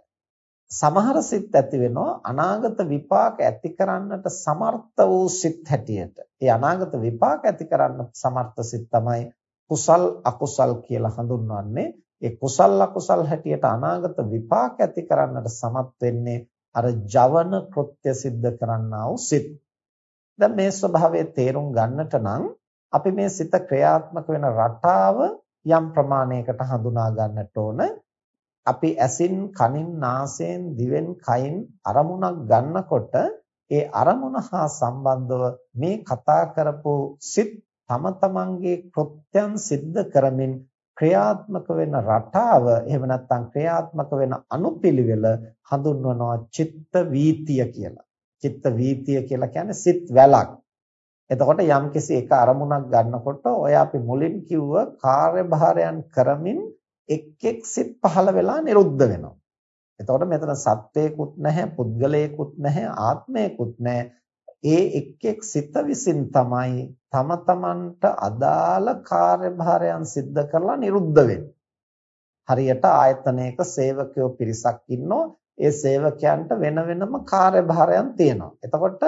සමහර සිත් ඇති වෙනවා අනාගත විපාක ඇති කරන්නට සමර්ථ වූ සිත් හැටියට. ඒ අනාගත විපාක ඇති කරන්න සමර්ථ සිත් තමයි කුසල් අකුසල් කියලා හඳුන්වන්නේ. ඒ කුසල් අකුසල් හැටියට අනාගත විපාක ඇති කරන්නට සමත් වෙන්නේ අර ජවන කෘත්‍ය સિદ્ધ කරන්නා වූ සිත්. දැන් මේ ස්වභාවය තේරුම් ගන්නට නම් අපි මේ සිත ක්‍රියාත්මක වෙන රටාව යම් ප්‍රමාණයකට හඳුනා ගන්නට ඕන. අපි ඇසින් කනින් නාසයෙන් දිවෙන් කයින් අරමුණක් ගන්නකොට ඒ අරමුණ හා සම්බන්ධව මේ කතා කරපු සිත් තම තමන්ගේ කෘත්‍යයන් સિદ્ધ කරමින් ක්‍රියාත්මක වෙන රටාව එහෙම නැත්නම් ක්‍රියාත්මක වෙන අනුපිළිවෙල හඳුන්වනවා චිත්ත වීතිය කියලා. චිත්ත වීතිය කියලා කියන්නේ සිත් වැලක්. එතකොට යම්කිසි එක අරමුණක් ගන්නකොට ඔය අපි මුලින් කිව්ව කාර්යභාරයන් කරමින් එක් එක් සිත් පහළ වෙලා නිරුද්ධ වෙනවා. එතකොට මෙතන සත්වයකුත් නැහැ, පුද්ගලයෙකුත් නැහැ, ආත්මයකුත් නැහැ. ඒ එක් එක් සිත විසින් තමයි තම තමන්ට අදාළ කාර්යභාරයන් සිද්ධ කරලා නිරුද්ධ වෙන්නේ. හරියට ආයතනයක සේවකයෝ පිරිසක් ඉන්නෝ ඒ සේවකයන්ට වෙන වෙනම කාර්යභාරයන් තියෙනවා. එතකොට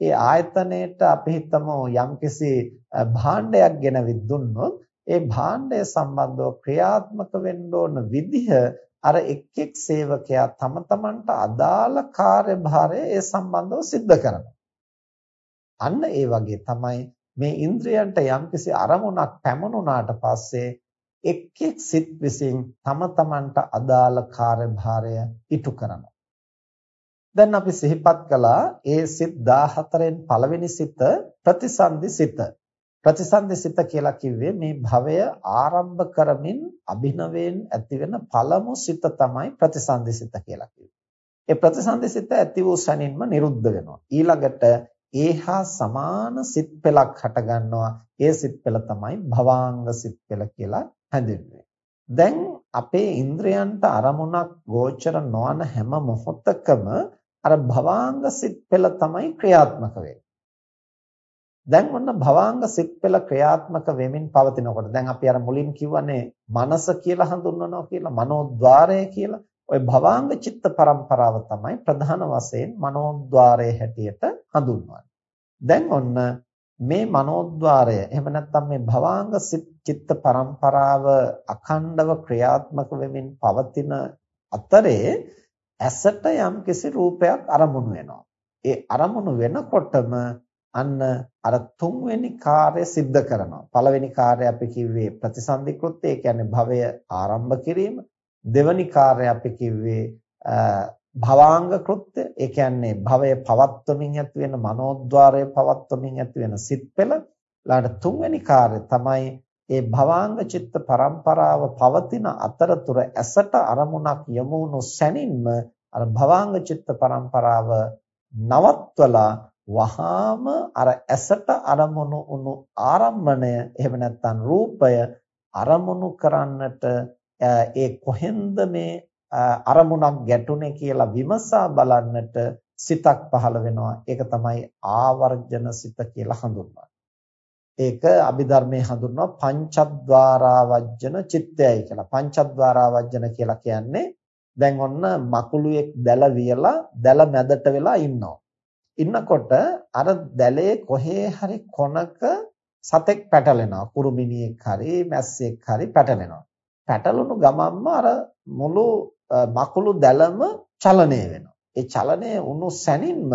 ඒ ආයතනයේට අපි හිතමු යම්කිසි භාණ්ඩයක් ගෙනවිත් දුන්නොත් ඒ භාණ්ඩය සම්බන්ධව ක්‍රියාත්මක වෙන්න ඕන විදිහ අර එක් එක් සේවකයා තම තමන්ට අදාළ කාර්යභාරය ඒ සම්බන්ධව සිද්ධ කරනවා. අන්න ඒ වගේ තමයි මේ ඉන්ද්‍රයන්ට යම්කිසි අරමුණක් පැමුණුනාට පස්සේ එක් එක් සිත් විසින් තම තමන්ට අදාළ කාර්යභාරය ඉටු කරනවා. දැන් අපි සිහිපත් කළා ඒ සිත් 14න් පළවෙනි සිත ප්‍රතිසන්දි සිත. ප්‍රතිසන්දිසිත කියලා කිව්වේ මේ භවය ආරම්භ කරමින් අභිනවයෙන් ඇතිවෙන පළමු සිත තමයි ප්‍රතිසන්දිසිත කියලා කිව්වේ. ඒ ප්‍රතිසන්දිසිත ඇති වූ සැනින්ම නිරුද්ධ වෙනවා. ඊළඟට ඒහා සමාන සිත් පෙළක් හට ගන්නවා. ඒ සිත් පෙළ තමයි භවාංග සිත් පෙළ කියලා හැඳින්වෙන්නේ. දැන් අපේ ඉන්ද්‍රයන්ට අරමුණක් ගෝචර නොවන හැම මොහොතකම අර භවාංග සිත් පෙළ තමයි ක්‍රියාත්මක වෙන්නේ. දැන් ඔන්න භවාංග සිත් පෙළ ක්‍රියාත්මක වෙමින් පවතිනකොට දැන් අපි අර මුලින් කිව්වනේ මනස කියලා හඳුන්වනවා කියලා මනෝද්වාරය කියලා ওই භවාංග චිත්ත පරම්පරාව තමයි ප්‍රධාන වශයෙන් මනෝද්්වාරය හැටියට හඳුන්වන්නේ. දැන් ඔන්න මේ මනෝද්්වාරය එහෙම නැත්නම් මේ භවාංග චිත්ත පරම්පරාව අඛණ්ඩව ක්‍රියාත්මක වෙමින් පවතින අතරේ ඇසට යම්කිසි රූපයක් අරමුණු වෙනවා. ඒ අරමුණු වෙනකොටම අන්න අර තුන්වෙනි කාර්ය සිද්ධ කරනවා. පළවෙනි කාර්ය අපි කිව්වේ ප්‍රතිසන්දිකෘත්‍ය, ඒ කියන්නේ භවය ආරම්භ කිරීම. දෙවැනි කාර්යය අපි කිව්වේ භවාංග කෘත්‍ය ඒ කියන්නේ භවය පවත්වමින් ඇති වෙන මනෝද්වාරය පවත්වමින් ඇති වෙන සිත් පෙළ. ඊළඟට තුන්වෙනි කාර්යය තමයි ඒ භවාංග චිත්ත පරම්පරාව පවතින අතරතුර ඇසට අරමුණක් යොමු වුණු සැනින්ම අර භවාංග චිත්ත පරම්පරාව නවත්වලා වහාම අර ඇසට අරමුණු වුණු ආරම්භණය එහෙම නැත්නම් රූපය අරමුණු කරන්නට ඒ කොහෙන්ද මේ අරමුණක් ගැටුනේ කියලා විමසා බලන්නට සිතක් පහළ වෙනවා. ඒක තමයි ආවර්ජන සිත කියලා හඳුන්වන්නේ. ඒක අභිධර්මයේ හඳුන්වනවා පංචද්වාරාවජ්ජන චිත්තයයි කියලා. පංචද්වාරාවජ්ජන කියලා කියන්නේ දැන් ඔන්න මකුළුවෙක් දැල වියලා දැල මැදට වෙලා ඉන්නවා. ඉන්නකොට අර දැලේ කොහේ හරි කොනක සතෙක් පැටලෙනවා. කුරුමිනියෙක් හරි මැස්සෙක් හරි පැටලෙනවා. පැටලුණු ගමන්ම අර මුළු මකුළු දැලම චලනය වෙනවා. ඒ චලනය වුණු සැනින්ම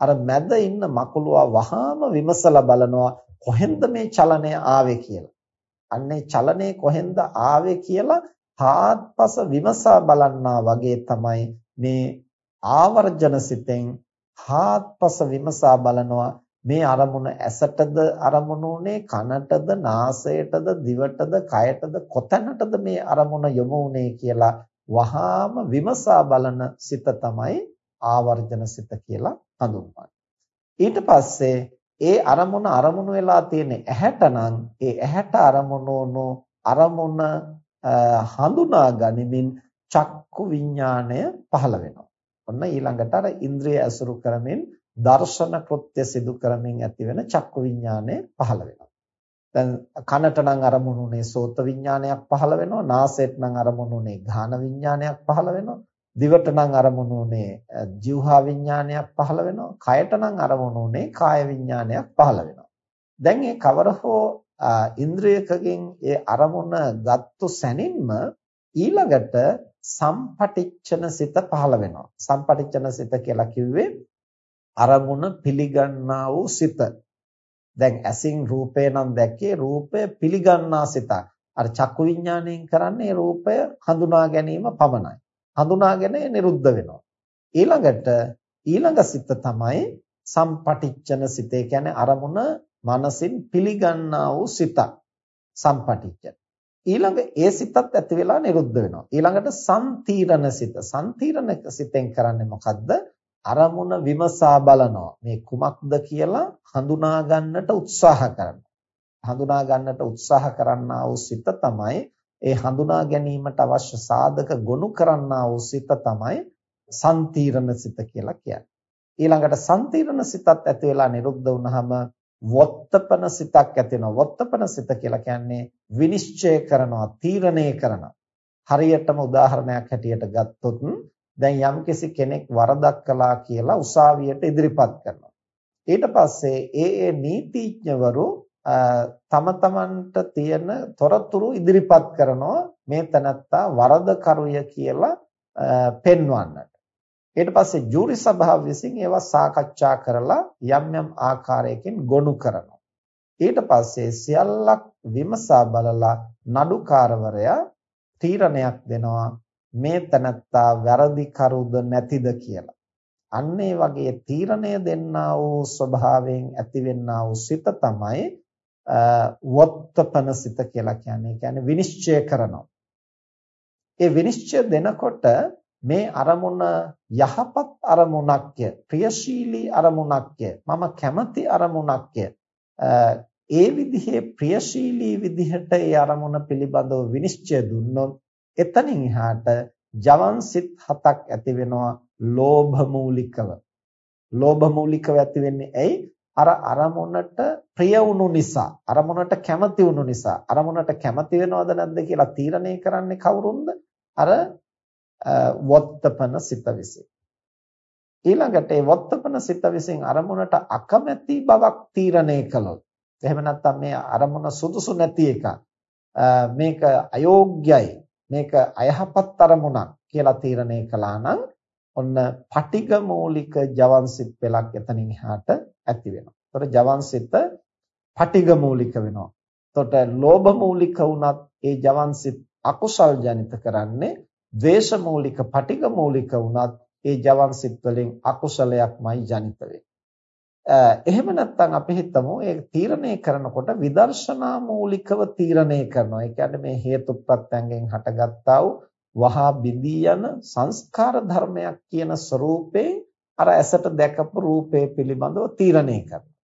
අර මැද ඉන්න මකුළුවා වහාම විමසලා බලනවා කොහෙන්ද මේ චලනය ආවේ කියලා. අන්නේ චලනය කොහෙන්ද ආවේ කියලා හාත්පස විමසා බලන්නා වගේ තමයි මේ ආවර්ජන සිතෙන් හාත්පස විමසා බලනවා මේ අරමුණ ඇසටද අරමුණ උනේ කනටද නාසයටද දිවටද කයටද කොතැනටද මේ අරමුණ යොමු උනේ කියලා වහාම විමසා බලන සිත තමයි ආවර්ජන සිත කියලා හඳුන්වන්නේ. ඊට පස්සේ ඒ අරමුණ අරමුණු වෙලා තියෙන ඇහැට නම් ඒ ඇහැට අරමුණු අරමුණ හඳුනා ගනිමින් චක්කු විඥාණය පහළ වෙනවා. ඔන්න ඊළඟට අර ඉන්ද්‍රිය ඇසුරු කරමින් දර්ශන කෘත්‍ය සිදු කරමින් ඇතිවෙන චක්කු විඥානය පහළ වෙනවා. දැන් කනට නම් අරමුණුනේ සෝත විඥානයක් පහළ වෙනවා, නාසයට නම් අරමුණුනේ ගාන විඥානයක් පහළ වෙනවා, දිවට නම් අරමුණුනේ જીවහා විඥානයක් පහළ වෙනවා, කයට නම් අරමුණුනේ කාය විඥානයක් පහළ වෙනවා. දැන් මේ කවර හෝ ඉන්ද්‍රියකකින් ඒ අරමුණ ගත්තු සැනින්ම ඊළඟට සම්පටිච්ඡන සිත පහළ වෙනවා. සම්පටිච්ඡන සිත කියලා කිව්වේ අරමුණ පිළිගන්නා වූ සිත. දැන් ඇසින් රූපය නම් දැක්කේ රූපය පිළිගන්නා සිතක්. අර චක්කු විඥාණයෙන් කරන්නේ රූපය හඳුනා ගැනීම පමණයි. හඳුනාගෙන නිරුද්ධ වෙනවා. ඊළඟට ඊළඟ සිත තමයි සම්පටිච්ඡන සිත. ඒ කියන්නේ අරමුණ මනසින් පිළිගන්නා වූ සිතක්. සම්පටිච්ඡන. ඊළඟ ඒ සිතත් ඇති වෙලා නිරුද්ධ වෙනවා. ඊළඟට සම්තීරණ සිත. සම්තීරණ සිතෙන් කරන්නේ මොකද්ද? අරමුණ විමසා බලනවා. මේ කුමක්ද කියලා හඳුනා ගන්නට උත්සාහ කරනවා. හඳුනා ගන්නට උත්සාහ කරන්නා වූ සිත තමයි ඒ හඳුනා ගැනීමට අවශ්‍ය සාධක ගොනු කරන්නා වූ සිත තමයි සම්තීරණ සිත කියලා කියන්නේ. ඊළඟට සම්තීරණ සිතත් ඇති වෙලා නිරුද්ධ වුනහම වොත්තපන සිතක් ඇති වෙනවා. වොත්තපන සිත කියලා කියන්නේ විනිශ්චය කරනවා තීරණය කරනවා. හරියටම උදාහරණයක් හැටියට ගත්තොත් දැන් යම්කිසි කෙනෙක් වරදක් කළා කියලා උසාවියට ඉදිරිපත් කරනවා. ඊට පස්සේ ඒ ඒ නීතිඥවරු තම තමන්ට තියෙන තොරතුරු ඉදිරිපත් කරනවා මේ තනත්තා වරදකරුය කියලා පෙන්වන්නට. ඊට පස්සේ ජූරි සභාව විසින් ඒවා සාකච්ඡා කරලා යම් යම් ආකාරයකින් ගොනු කරනවා. ඊට පස්සේ සියල්ලක් විමසා බලලා නඩුකාරවරයා තීරණයක් දෙනවා මේ තනත්තා වැරදි කරුද නැතිද කියලා. අන්න ඒ වගේ තීරණය දෙන්නා වූ ස්වභාවයෙන් ඇතිවෙනා වූ සිත තමයි වොත්තපන සිත කියලා කියන්නේ. කියන්නේ විනිශ්චය කරනවා. ඒ විනිශ්චය දෙනකොට මේ අරමුණ යහපත් අරමුණක්ය ප්‍රියශීලී අරමුණක්ය මම කැමති අරමුණක්ය ඒ විදිහේ ප්‍රියශීලී විදිහට ඒ අරමුණ පිළිබඳව විනිශ්චය දුන්නොත් එතනින් එහාට ජවන් සිත් හතක් ඇති වෙනවා ලෝභ මූලිකව. ලෝභ මූලිකව ඇති වෙන්නේ ඇයි? අර අරමුණට ප්‍රිය වුණු නිසා අරමුණට කැමති වුණු නිසා. අරමුණට කැමති වෙනවද නැද්ද කියලා තීරණය කරන්නේ කවුරුන්ද? අර වොත්තපන සිත විසින්. ඊළඟට ඒ වොත්තපන සිත විසින් අරමුණට අකමැති බවක් තීරණය කළොත් එහෙම නැත්නම් මේ අරමුණ සුදුසු නැති එක මේක අයෝග්‍යයි. මේක අයහපත් අරමුණක් කියලා තීරණය කළා නම් ඔන්න පටිඝ මූලික ජවන්සිත පෙලක් එතනින් එහාට ඇති වෙනවා. ඒතර ජවන්සිත පටිඝ මූලික වෙනවා. එතකොට ලෝභ මූලික වුණත් ඒ ජවන්සිත අකුසල් ජනිත කරන්නේ ද්වේෂ මූලික පටිඝ මූලික වුණත් ඒ ජවන්සිත වලින් අකුසලයක්මයි ජනිත වෙන්නේ. එහෙම නැත්නම් අපි හිතමු ඒ තීරණය කරනකොට විදර්ශනා මූලිකව තීරණය කරනවා. ඒ කියන්නේ මේ හේතු ප්‍රත්‍යයෙන් හටගත්තා වූ වහා බිඳී යන සංස්කාර ධර්මයක් කියන ස්වરૂපේ අර ඇසට දැකපු රූපේ පිළිබඳව තීරණය කරනවා.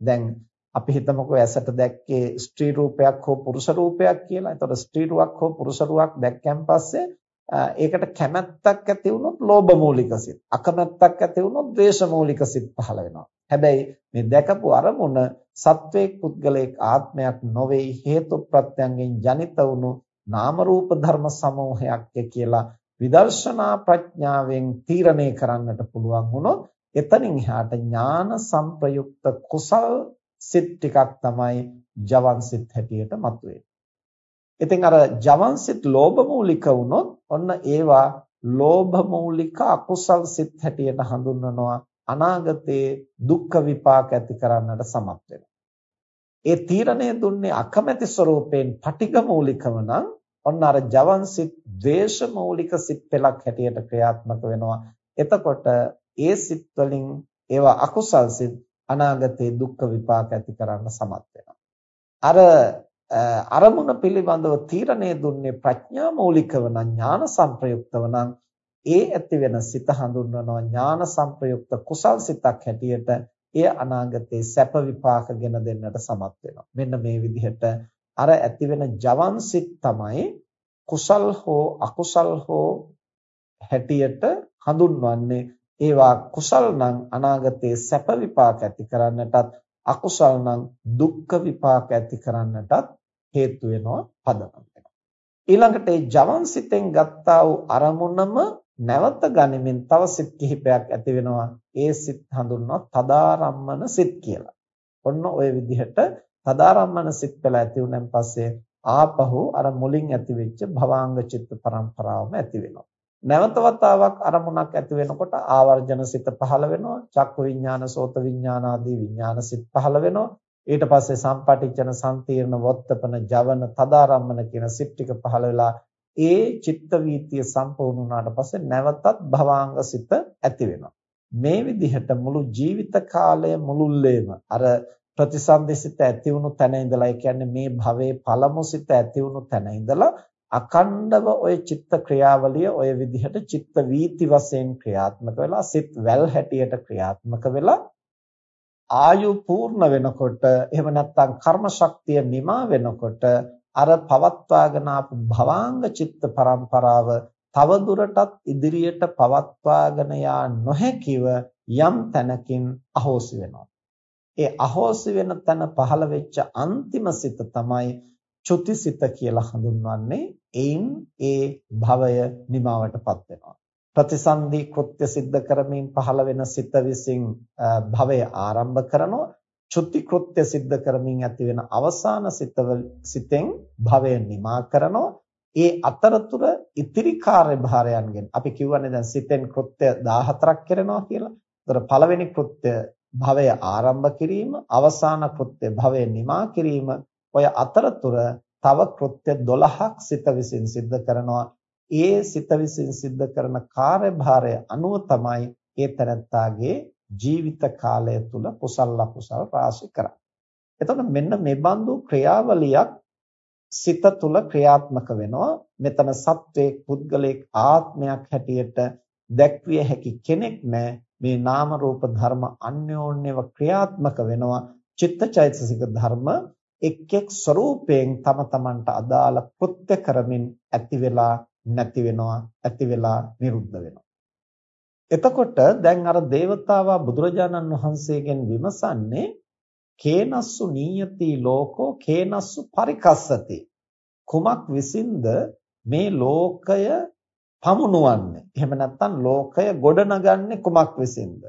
දැන් අපි හිතමුකෝ ඇසට දැක්කේ ස්ත්‍රී රූපයක් හෝ පුරුෂ රූපයක් කියලා. එතකොට ස්ත්‍රී රුවක් හෝ පුරුෂ රුවක් දැක්කන් පස්සේ ඒකට කැමැත්තක් ඇති වුණොත් ලෝභ මූලික සිත් අකමැත්තක් ඇති වුණොත් ද්වේෂ මූලික සිත් පහළ වෙනවා හැබැයි මේ දැකපු අරමුණ සත්වයක් පුද්ගලයෙක් ආත්මයක් නොවේ හේතු ප්‍රත්‍යයෙන් ජනිත වුණු නාම රූප ධර්ම සමූහයක් කියලා විදර්ශනා ප්‍රඥාවෙන් තීරණය කරන්නට පුළුවන් වුණොත් එතනින් එහාට ඥාන සංප්‍රයුක්ත කුසල් සිත් ටිකක් තමයි ජවන් සිත් හැටියට මතුවේ. ඉතින් අර ජවන් සිත් ලෝභ මූලික වුණොත් ඔන්න ඒවා ලෝභ මූලික අකුසල් සිත් හැටියට හඳුන්වනවා අනාගතයේ දුක්ඛ විපාක ඇති කරන්නට සමත් වෙනවා. ඒ තීරණය දුන්නේ අකමැති ස්වરૂපයෙන් පටිඝ මූලිකව නම් ඔන්න අර ජවන් සිත් ද්වේෂ මූලික සිත් පෙළක් හැටියට ක්‍රියාත්මක වෙනවා. එතකොට ඒ සිත් වලින් ඒවා අකුසල් සිත් අනාගතයේ දුක්ඛ විපාක ඇති කරන්න සමත් වෙනවා. අර අරමුණ පිළිබඳව තීරණය දුන්නේ ප්‍රඥා මූලිකව නම් ඥාන සංප්‍රයුක්තව නම් ඒ ඇති වෙන සිත හඳුන්වනවා ඥාන සංප්‍රයුක්ත කුසල් සිතක් හැටියට. එය අනාගතයේ සැප විපාකගෙන දෙන්නට සමත් වෙනවා. මෙන්න මේ විදිහට අර ඇති වෙන ජවන් සිත් තමයි කුසල් හෝ අකුසල් හෝ හැටියට හඳුන්වන්නේ. ඒවා කුසල් නම් අනාගතයේ සැප විපාක ඇති කරන්නටත් අකුසල් නම් දුක්ඛ විපාක ඇති කරන්නටත් හේතු වෙනවා පදනම් වෙනවා. ඊළඟට ඒ ජවන් සිතෙන් ගත්තා වූ අරමුණම නැවත ගනිමින් තව සිත් කිහිපයක් ඇති වෙනවා. ඒ සිත් හඳුන්වනවා තදාරම්මන සිත් කියලා. ඔන්න ඔය විදිහට තදාරම්මන සිත් පෙළ ඇති වුණාන් පස්සේ ආපහු අර මුලින් ඇති වෙච්ච භවාංග චිත්ත පරම්පරාවම ඇති වෙනවා. නැවත වතාවක් අරමුණක් ඇති වෙනකොට ආවර්ජන සිත පහළ වෙනවා. චක්කු විඥාන, සෝත විඥාන ආදී විඥාන සිත් පහළ වෙනවා. ඊට පස්සේ සම්පටිච්චන සම්තීර්ණ වොත්තපන ජවන තදාරම්මන කියන සිත් ටික පහළ වෙලා ඒ චිත්ත වීතිය සම්පූර්ණ වුණාට පස්සේ නැවතත් භවාංග සිත ඇති වෙනවා මේ විදිහට මුළු ජීවිත කාලය මුළුල්ලේම අර ප්‍රතිසන්දිසිත ඇති වුණු තැන ඉඳලා ඒ කියන්නේ මේ භවයේ පළමු සිත ඇති වුණු තැන ඉඳලා අකණ්ඩව ওই චිත්ත ක්‍රියාවලිය ওই විදිහට චිත්ත වීති වශයෙන් ක්‍රියාත්මක වෙලා සිත් වැල් හැටියට ක්‍රියාත්මක වෙලා ආයු පූර්ණ වෙනකොට එහෙම නැත්නම් කර්ම ශක්තිය නිමා වෙනකොට අර පවත්වාගෙන ආපු භවාංග චිත්ත පරම්පරාව තව දුරටත් ඉදිරියට පවත්වාගෙන යා නොහැකිව යම් තැනකින් අහෝසි වෙනවා. ඒ අහෝසි වෙන තැන පහළ වෙච්ච අන්තිම සිත තමයි චුතිසිත කියලා හඳුන්වන්නේ. එයින් ඒ භවය නිමාවටපත් වෙනවා. ප්‍රතිසන්දි කෘත්‍ය સિદ્ધ කරමින් පහළ වෙන සිත විසින් භවය ආරම්භ කරනවා චුති කෘත්‍ය સિદ્ધ කරමින් ඇති වෙන අවසාන සිතවල සිතෙන් භවය නිමා කරනවා ඒ අතරතුර ඉතිරි කාර්යභාරයන්ගෙන් අපි කියවනේ දැන් සිතෙන් කෘත්‍ය 14ක් කරනවා කියලා. ඒතර පළවෙනි කෘත්‍ය භවය ආරම්භ කිරීම, අවසාන කෘත්‍ය භවය නිමා කිරීම, ඔය අතරතුර තව කෘත්‍ය 12ක් සිත විසින් සිද්ධ කරනවා. ඒ සිත විසින් සිද්ධ කරන කාර්යභාරය අනුව තමයි ඒ තනත්තාගේ ජීවිත කාලය තුල කුසල ලකුසල් රාශි කරන්නේ. එතකොට මෙන්න මේ බඳු ක්‍රියාවලියක් සිත තුල ක්‍රියාත්මක වෙනවා. මෙතන සත්වයේ පුද්ගලික ආත්මයක් හැටියට දැක්විය හැකි කෙනෙක් නැහැ. මේ නාම රූප ධර්ම අන්‍යෝන්‍යව ක්‍රියාත්මක වෙනවා. චිත්තචෛතසික ධර්ම එක් එක් ස්වરૂපයෙන් තම තමන්ට අදාළ කෘත්‍ය කරමින් ඇති වෙලා නැති වෙනවා ඇති වෙලා නිරුද්ධ වෙනවා එතකොට දැන් අර దేవතාවා බුදුරජාණන් වහන්සේගෙන් විමසන්නේ කේනස්සු නීයති ලෝකෝ කේනස්සු පරිකස්සති. කුමක් විසින්ද මේ ලෝකය පමුණුවන්නේ? එහෙම නැත්නම් ලෝකය ගොඩනගන්නේ කුමක් විසින්ද?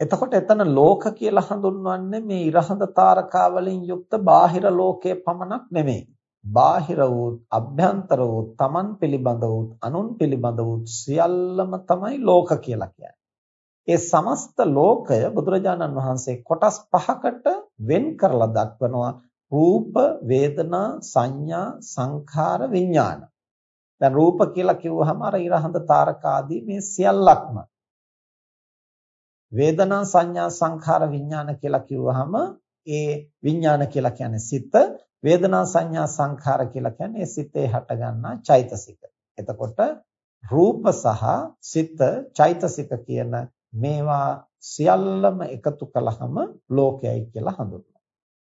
එතකොට එතන ලෝක කියලා හඳුන්වන්නේ මේ ඉරහඳ තාරකා වලින් යුක්ත බාහිර ලෝකයේ පමණක් නෙමෙයි. බාහිර වූ අභ්‍යන්තර වූ තමන් පිළිබඳ වූ අනුන් පිළිබඳ වූ සියල්ලම තමයි ලෝක කියලා කියන්නේ. ඒ සමස්ත ලෝකය බුදුරජාණන් වහන්සේ කොටස් පහකට වෙන් කරලා දක්වනවා රූප, වේදනා, සංඥා, සංඛාර, විඥාන. දැන් රූප කියලා කිව්වහම අර ඉරහඳ තාරකා ආදී මේ සියල්ලක්ම වේදනා සංඥා සංඛාර විඥාන කියලා කිව්වහම ඒ විඥාන කියලා කියන්නේ සිත වේදනා සංඥා සංඛාර කියලා කියන්නේ සිතේ හටගන්නා චෛතසික. එතකොට රූප සහ සිත චෛතසික කියන මේවා සියල්ලම එකතු කළාම ලෝකයයි කියලා හඳුන්වනවා.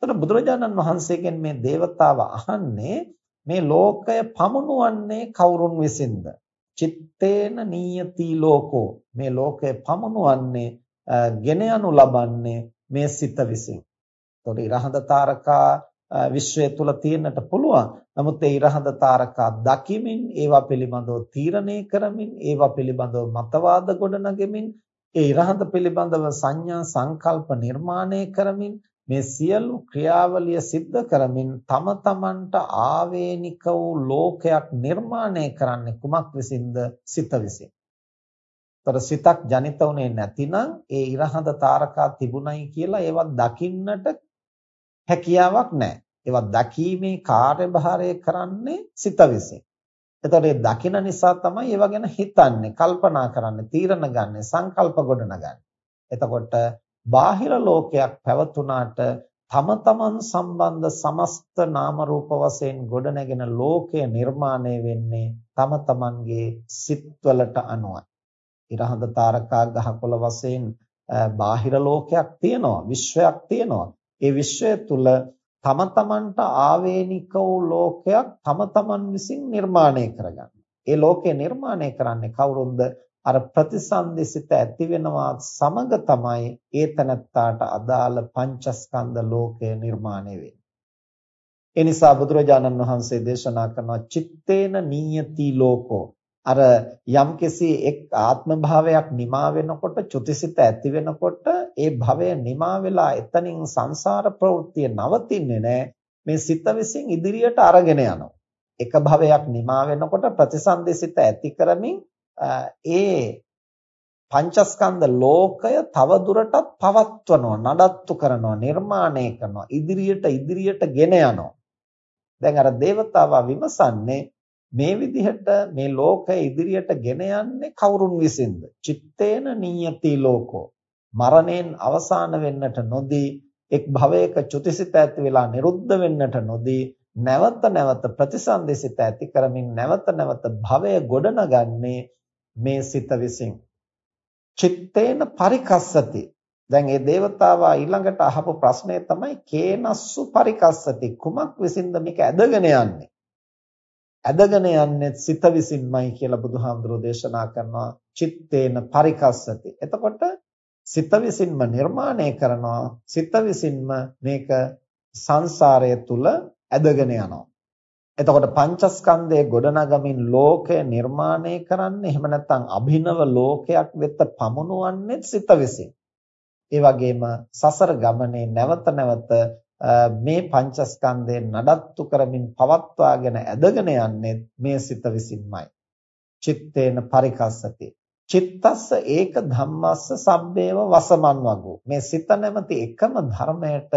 එතකොට බුදුරජාණන් වහන්සේගෙන් මේ దేవතාව අහන්නේ මේ ලෝකය පමුණුවන්නේ කවුරුන් විසින්ද? චිත්තේන නීයති ලෝකෝ මේ ලෝකය පමුණුවන්නේ ගෙන යනු ලබන්නේ මේ සිත විසින්. එතකොට ඉරහඳ තාරකා විශ්වය තුල තියෙන්නට පුළුවන්. නමුත් ඒ ඉරහඳ තාරකා දකිමින් ඒවා පිළිබඳව තීරණය කරමින් ඒවා පිළිබඳව මතවාද ගොඩනගෙමින් ඒ ඉරහඳ පිළිබඳව සංඥා සංකල්ප නිර්මාණය කරමින් මේ සියලු ක්‍රියාවලිය සිද්ධ කරමින් තම තමන්ට ආවේනික වූ ලෝකයක් නිර්මාණය කරන්නේ කුමක් විසින්ද සිත විසින්. ତර සිතක් ජනිත වුනේ නැතිනම් ඒ ඉරහඳ තාරකා තිබුණයි කියලා ඒවත් දකින්නට හැකියාවක් නැහැ. ඒවත් දැකීමේ කාර්යභාරය කරන්නේ සිත විසින්. එතකොට ඒ දකින නිසා තමයි ඒව ගැන හිතන්නේ, කල්පනා කරන්නේ, තීරණ ගන්න, සංකල්ප ගොඩනගන්නේ. එතකොට බාහිර ලෝකයක් පැවතුනාට තම තමන් සම්බන්ධ සමස්ත නාම රූප වශයෙන් ගොඩනැගෙන ලෝකය නිර්මාණය වෙන්නේ තම තමන්ගේ සිත්වලට අනුවයි. ඉරහඳ තාරකා ගහකොළ වශයෙන් බාහිර ලෝකයක් තියෙනවා විශ්වයක් තියෙනවා ඒ විශ්වය තුල තම තමන්ට ආවේනික වූ ලෝකයක් තම තමන් විසින් නිර්මාණය කරගන්න. ඒ ලෝකය නිර්මාණය කරන්නේ කවුරුන්ද? අර ප්‍රතිසන්දිසිත ඇති වෙනවා සමග තමයි ඒ තනත්තාට අදාළ පංචස්කන්ධ ලෝකය නිර්මාණය වෙන්නේ. ඒ නිසා බුදුරජාණන් වහන්සේ දේශනා කරනවා චිත්තේන නීයති ලෝකෝ අර යම්කිසි එක් ආත්ම භාවයක් නිමා වෙනකොට චුතිසිත ඇති වෙනකොට ඒ භවය නිමා වෙලා එතනින් සංසාර ප්‍රවෘත්තිය නවතින්නේ නැහැ මේ සිත විසින් ඉදිරියට අරගෙන යනවා එක භවයක් නිමා වෙනකොට ප්‍රතිසන්දේසිත ඇති කරමින් ඒ පංචස්කන්ධ ලෝකය තව දුරටත් පවත්වනවා නඩත්තු කරනවා නිර්මාණය කරනවා ඉදිරියට ඉදිරියට ගෙන යනවා දැන් අර దేవතාවා විමසන්නේ මේ විදිහට මේ ලෝකය ඉදිරියට ගෙන යන්නේ කවුරුන් විසින්ද? චිත්තේන නියති ලෝකෝ. මරණයෙන් අවසාන වෙන්නට නොදී එක් භවයක චුතිසිත ඇති වෙලා නිරුද්ධ වෙන්නට නොදී නැවත නැවත ප්‍රතිසන්දිසිත ඇති කරමින් නැවත නැවත භවය ගොඩනගන්නේ මේ සිත විසින්. චිත්තේන පරිකස්සති. දැන් මේ దేవතාවා ඊළඟට අහපු ප්‍රශ්නය තමයි කේනස්සු පරිකස්සති කුමක් විසින්ද මේක ඇදගෙන යන්නේ? ඇදගෙන යන්නේ සිත විසින්මයි කියලා බුදුහාමුදුරෝ දේශනා කරනවා චිත්තේන පරිකස්සති. එතකොට සිත විසින්ම නිර්මාණය කරනවා සිත විසින්ම මේක සංසාරය තුල ඇදගෙන යනවා. එතකොට පංචස්කන්ධයේ ගොඩනගමින් ලෝකය නිර්මාණය කරන්නේ එහෙම නැත්නම් අභිනව ලෝකයක් වෙත පමුණුවන්නේ සිත විසින්. ඒ වගේම සසර ගමනේ නැවත නැවත මේ පංචස්කන්ධය නඩත්තු කරමින් පවත්වාගෙන ඇදගෙන යන්නේ මේ සිත විසින්මයි. චිත්තේන පරිකස්සති. චිත්තස්ස ඒක ධම්මස්ස සබ්බේව වසමන් වගෝ මේ සිත නැමැති එකම ධර්මයට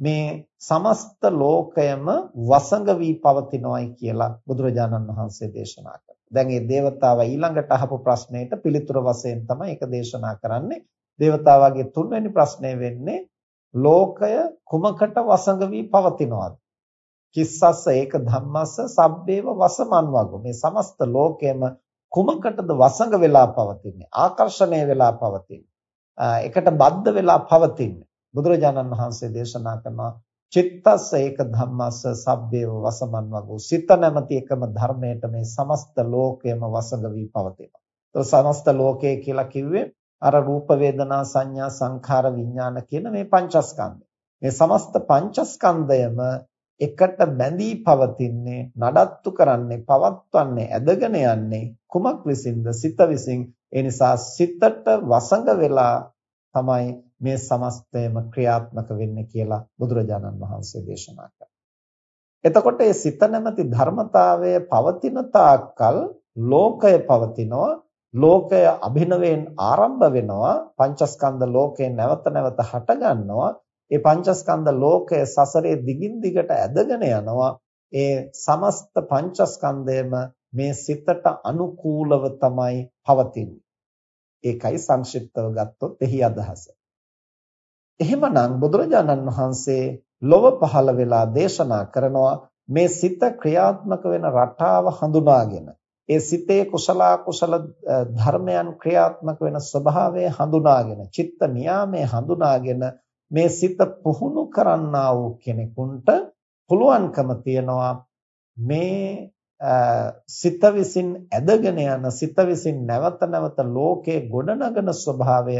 මේ සමස්ත ලෝකයම වසඟ වී පවතිනොයි කියලා බුදුරජාණන් වහන්සේ දේශනා කළා. දැන් මේ దేవතාවා ඊළඟට අහපු ප්‍රශ්නෙට පිළිතුර වශයෙන් තමයි ඒක දේශනා කරන්නේ. దేవතාවාගේ තුන්වැනි ප්‍රශ්නේ වෙන්නේ ලෝකය කුමකට වසඟ වී පවතිනවද? කිස්සස්ස ඒක ධම්මස්ස සබ්බේව වසමන් වගෝ මේ සමස්ත ලෝකයම කුමකටද වසඟ වෙලා පවතින්නේ ආකර්ෂණය වෙලා පවතින්නේ එකට බද්ධ වෙලා පවතින්නේ බුදුරජාණන් වහන්සේ දේශනා කරනවා චිත්තස්ස ඒක ධම්මස්ස සබ්බේව වසමන් වගෝ සිත නැමැති එකම ධර්මයට මේ සමස්ත ලෝකයම වසඟ වී පවතිනවා. તો සමස්ත ලෝකය කියලා කිව්වේ අර රූප වේදනා සංඥා සංඛාර විඥාන කියන මේ පංචස්කන්ධ. මේ සමස්ත පංචස්කන්ධයම එකට බැඳී පවතින්නේ නඩත්තු කරන්නේ පවත්වන්නේ ඇදගෙන යන්නේ කුමක් විසින්ද? සිත විසින්. ඒ නිසා සිතට වසඟ වෙලා තමයි මේ සමස්තයම ක්‍රියාත්මක වෙන්නේ කියලා බුදුරජාණන් වහන්සේ දේශනා කළා. එතකොට මේ සිත නැමැති ධර්මතාවය පවතින තාක්කල් ලෝකය පවතිනවා. ලෝකය අභිනවයෙන් ආරම්භ වෙනවා. පංචස්කන්ධ ලෝකේ නැවත නැවත හට ගන්නවා. ඒ පංචස්කන්ධ ලෝකය සසරේ දිගින් දිගට ඇදගෙන යනවා. ඒ සමස්ත පංචස්කන්ධයම මේ සිතට අනුකූලව තමයි පවතින්නේ. ඒකයි සංක්ෂිප්තව ගත්තොත් එහි අදහස. එහෙමනම් බුදුරජාණන් වහන්සේ ලොව පහළ වෙලා දේශනා කරනවා මේ සිත ක්‍රියාත්මක වෙන රටාව හඳුනාගෙන ඒ සිතේ කුසල කුසල ධර්මයන් ක්‍රියාත්මක වෙන ස්වභාවය හඳුනාගෙන චිත්ත නියාමයේ හඳුනාගෙන මේ සිත පුහුණු කරන්නා වූ කෙනෙකුට පුළුවන්කම තියනවා මේ සිත විසින් ඇදගෙන යන සිත විසින් නැවත නැවත ලෝකේ ගොඩනගන ස්වභාවය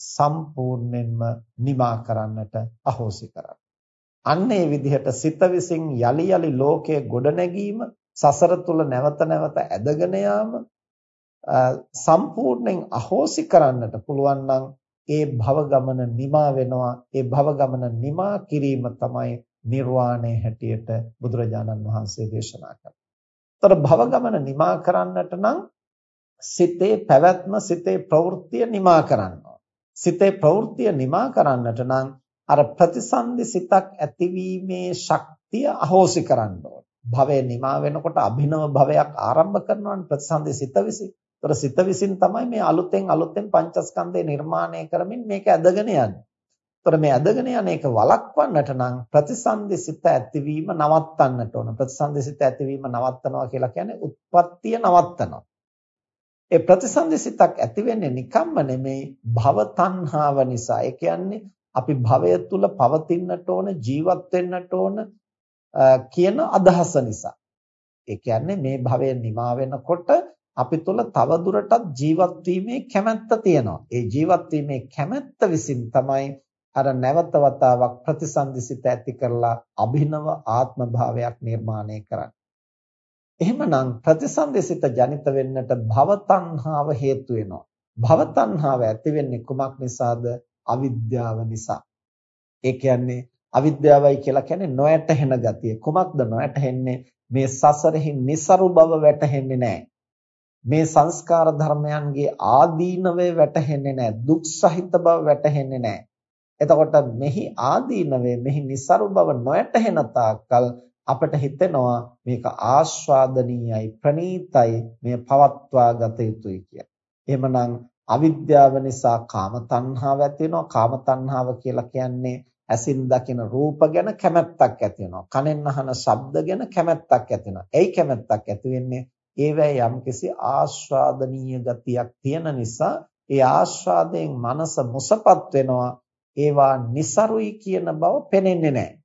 සම්පූර්ණයෙන්ම නිමා කරන්නට අහෝසි කරන්න. අන්න ඒ විදිහට සිත විසින් යලි යලි ලෝකයේ ගොඩනැගීම සසර තුල නැවත නැවත ඇදගෙන යාම සම්පූර්ණයෙන් අහෝසි කරන්නට පුළුවන් නම් ඒ භව ගමන නිමා වෙනවා ඒ භව ගමන නිමා කිරීම තමයි නිර්වාණය හැටියට බුදුරජාණන් වහන්සේ දේශනා කළා. ତර භව ගමන නිමා කරන්නට නම් සිතේ පැවැත්ම සිතේ ප්‍රවෘත්තිය නිමා කරනවා. සිතේ ප්‍රවෘත්තිය නිමා කරන්නට නම් අර ප්‍රතිසන්දි සිතක් ඇතිවීමේ ශක්තිය අහෝසි කරන්න ඕන. භවය නිමා වෙනකොට අභිනව භවයක් ආරම්භ කරනවනේ ප්‍රතිසන්දි සිත විසින්. ඒතර සිත විසින් තමයි මේ අලුතෙන් අලුතෙන් පංචස්කන්ධය නිර්මාණය කරමින් මේක ඇදගෙන යන්නේ. ඒතර මේ ඇදගෙන යන එක වළක්වන්නට නම් ප්‍රතිසන්දි සිත ඇතිවීම නවත්තන්නට ඕන. ප්‍රතිසන්දි සිත ඇතිවීම නවත්තනවා කියලා කියන්නේ උත්පත්තිය නවත්තනවා. ඒ ප්‍රතිසන්දි සිතක් ඇති වෙන්නේ නිකම්ම නෙමෙයි භව තණ්හාව නිසා. ඒ කියන්නේ අපි භවය තුල පවතින්නට ඕන ජීවත් වෙන්නට ඕන කියන අදහස නිසා. ඒ කියන්නේ මේ භවය නිමා වෙනකොට අපි තුල තව දුරටත් ජීවත් වීමේ කැමැත්ත තියෙනවා. ඒ ජීවත් වීමේ කැමැත්ත විසින් තමයි අර නැවත වතාවක් ප්‍රතිසන්දිසිත ඇති කරලා අභිනව ආත්ම භාවයක් නිර්මාණය කරන්නේ. එහෙමනම් ප්‍රතිසන්දිසිත ජනිත වෙන්නට භව තණ්හාව හේතු වෙනවා. භව තණ්හාව ඇති වෙන්නේ කුමක් නිසාද? අවිද්‍යාව නිසා. ඒ කියන්නේ අවිද්‍යාවයි කියලා කියන්නේ නොයැටහෙන ගතිය. කුමක්ද නොයැටහෙන්නේ? මේ සසරෙහි નિසරු බව වැටහෙන්නේ නැහැ. මේ සංස්කාර ධර්මයන්ගේ ආදීනවේ වැටහෙන්නේ නැහැ දුක් සහිත බව වැටහෙන්නේ නැහැ එතකොට මෙහි ආදීනවේ මෙහි નિසරු බව නොයැටහෙන තාක්කල් අපට හිතෙනවා මේක ආස්වාදනීයයි ප්‍රණීතයි මේ පවත්වා ගත යුතුයි කියලා. එහෙමනම් අවිද්‍යාව නිසා කාම තණ්හාව ඇති වෙනවා. කාම තණ්හාව කියලා කියන්නේ ඇසින් දකින රූප ගැන කැමැත්තක් ඇති වෙනවා. කනෙන් අහන ශබ්ද ගැන කැමැත්තක් ඇති වෙනවා. එයි කැමැත්තක් ඇති වෙන්නේ ඒවැ යම්කිසි ආස්වාදනීය ගතියක් තියෙන නිසා ඒ ආස්වාදයෙන් මනස මුසපත් වෙනවා. ඒවා નિසරුයි කියන බව පෙනෙන්නේ නැහැ.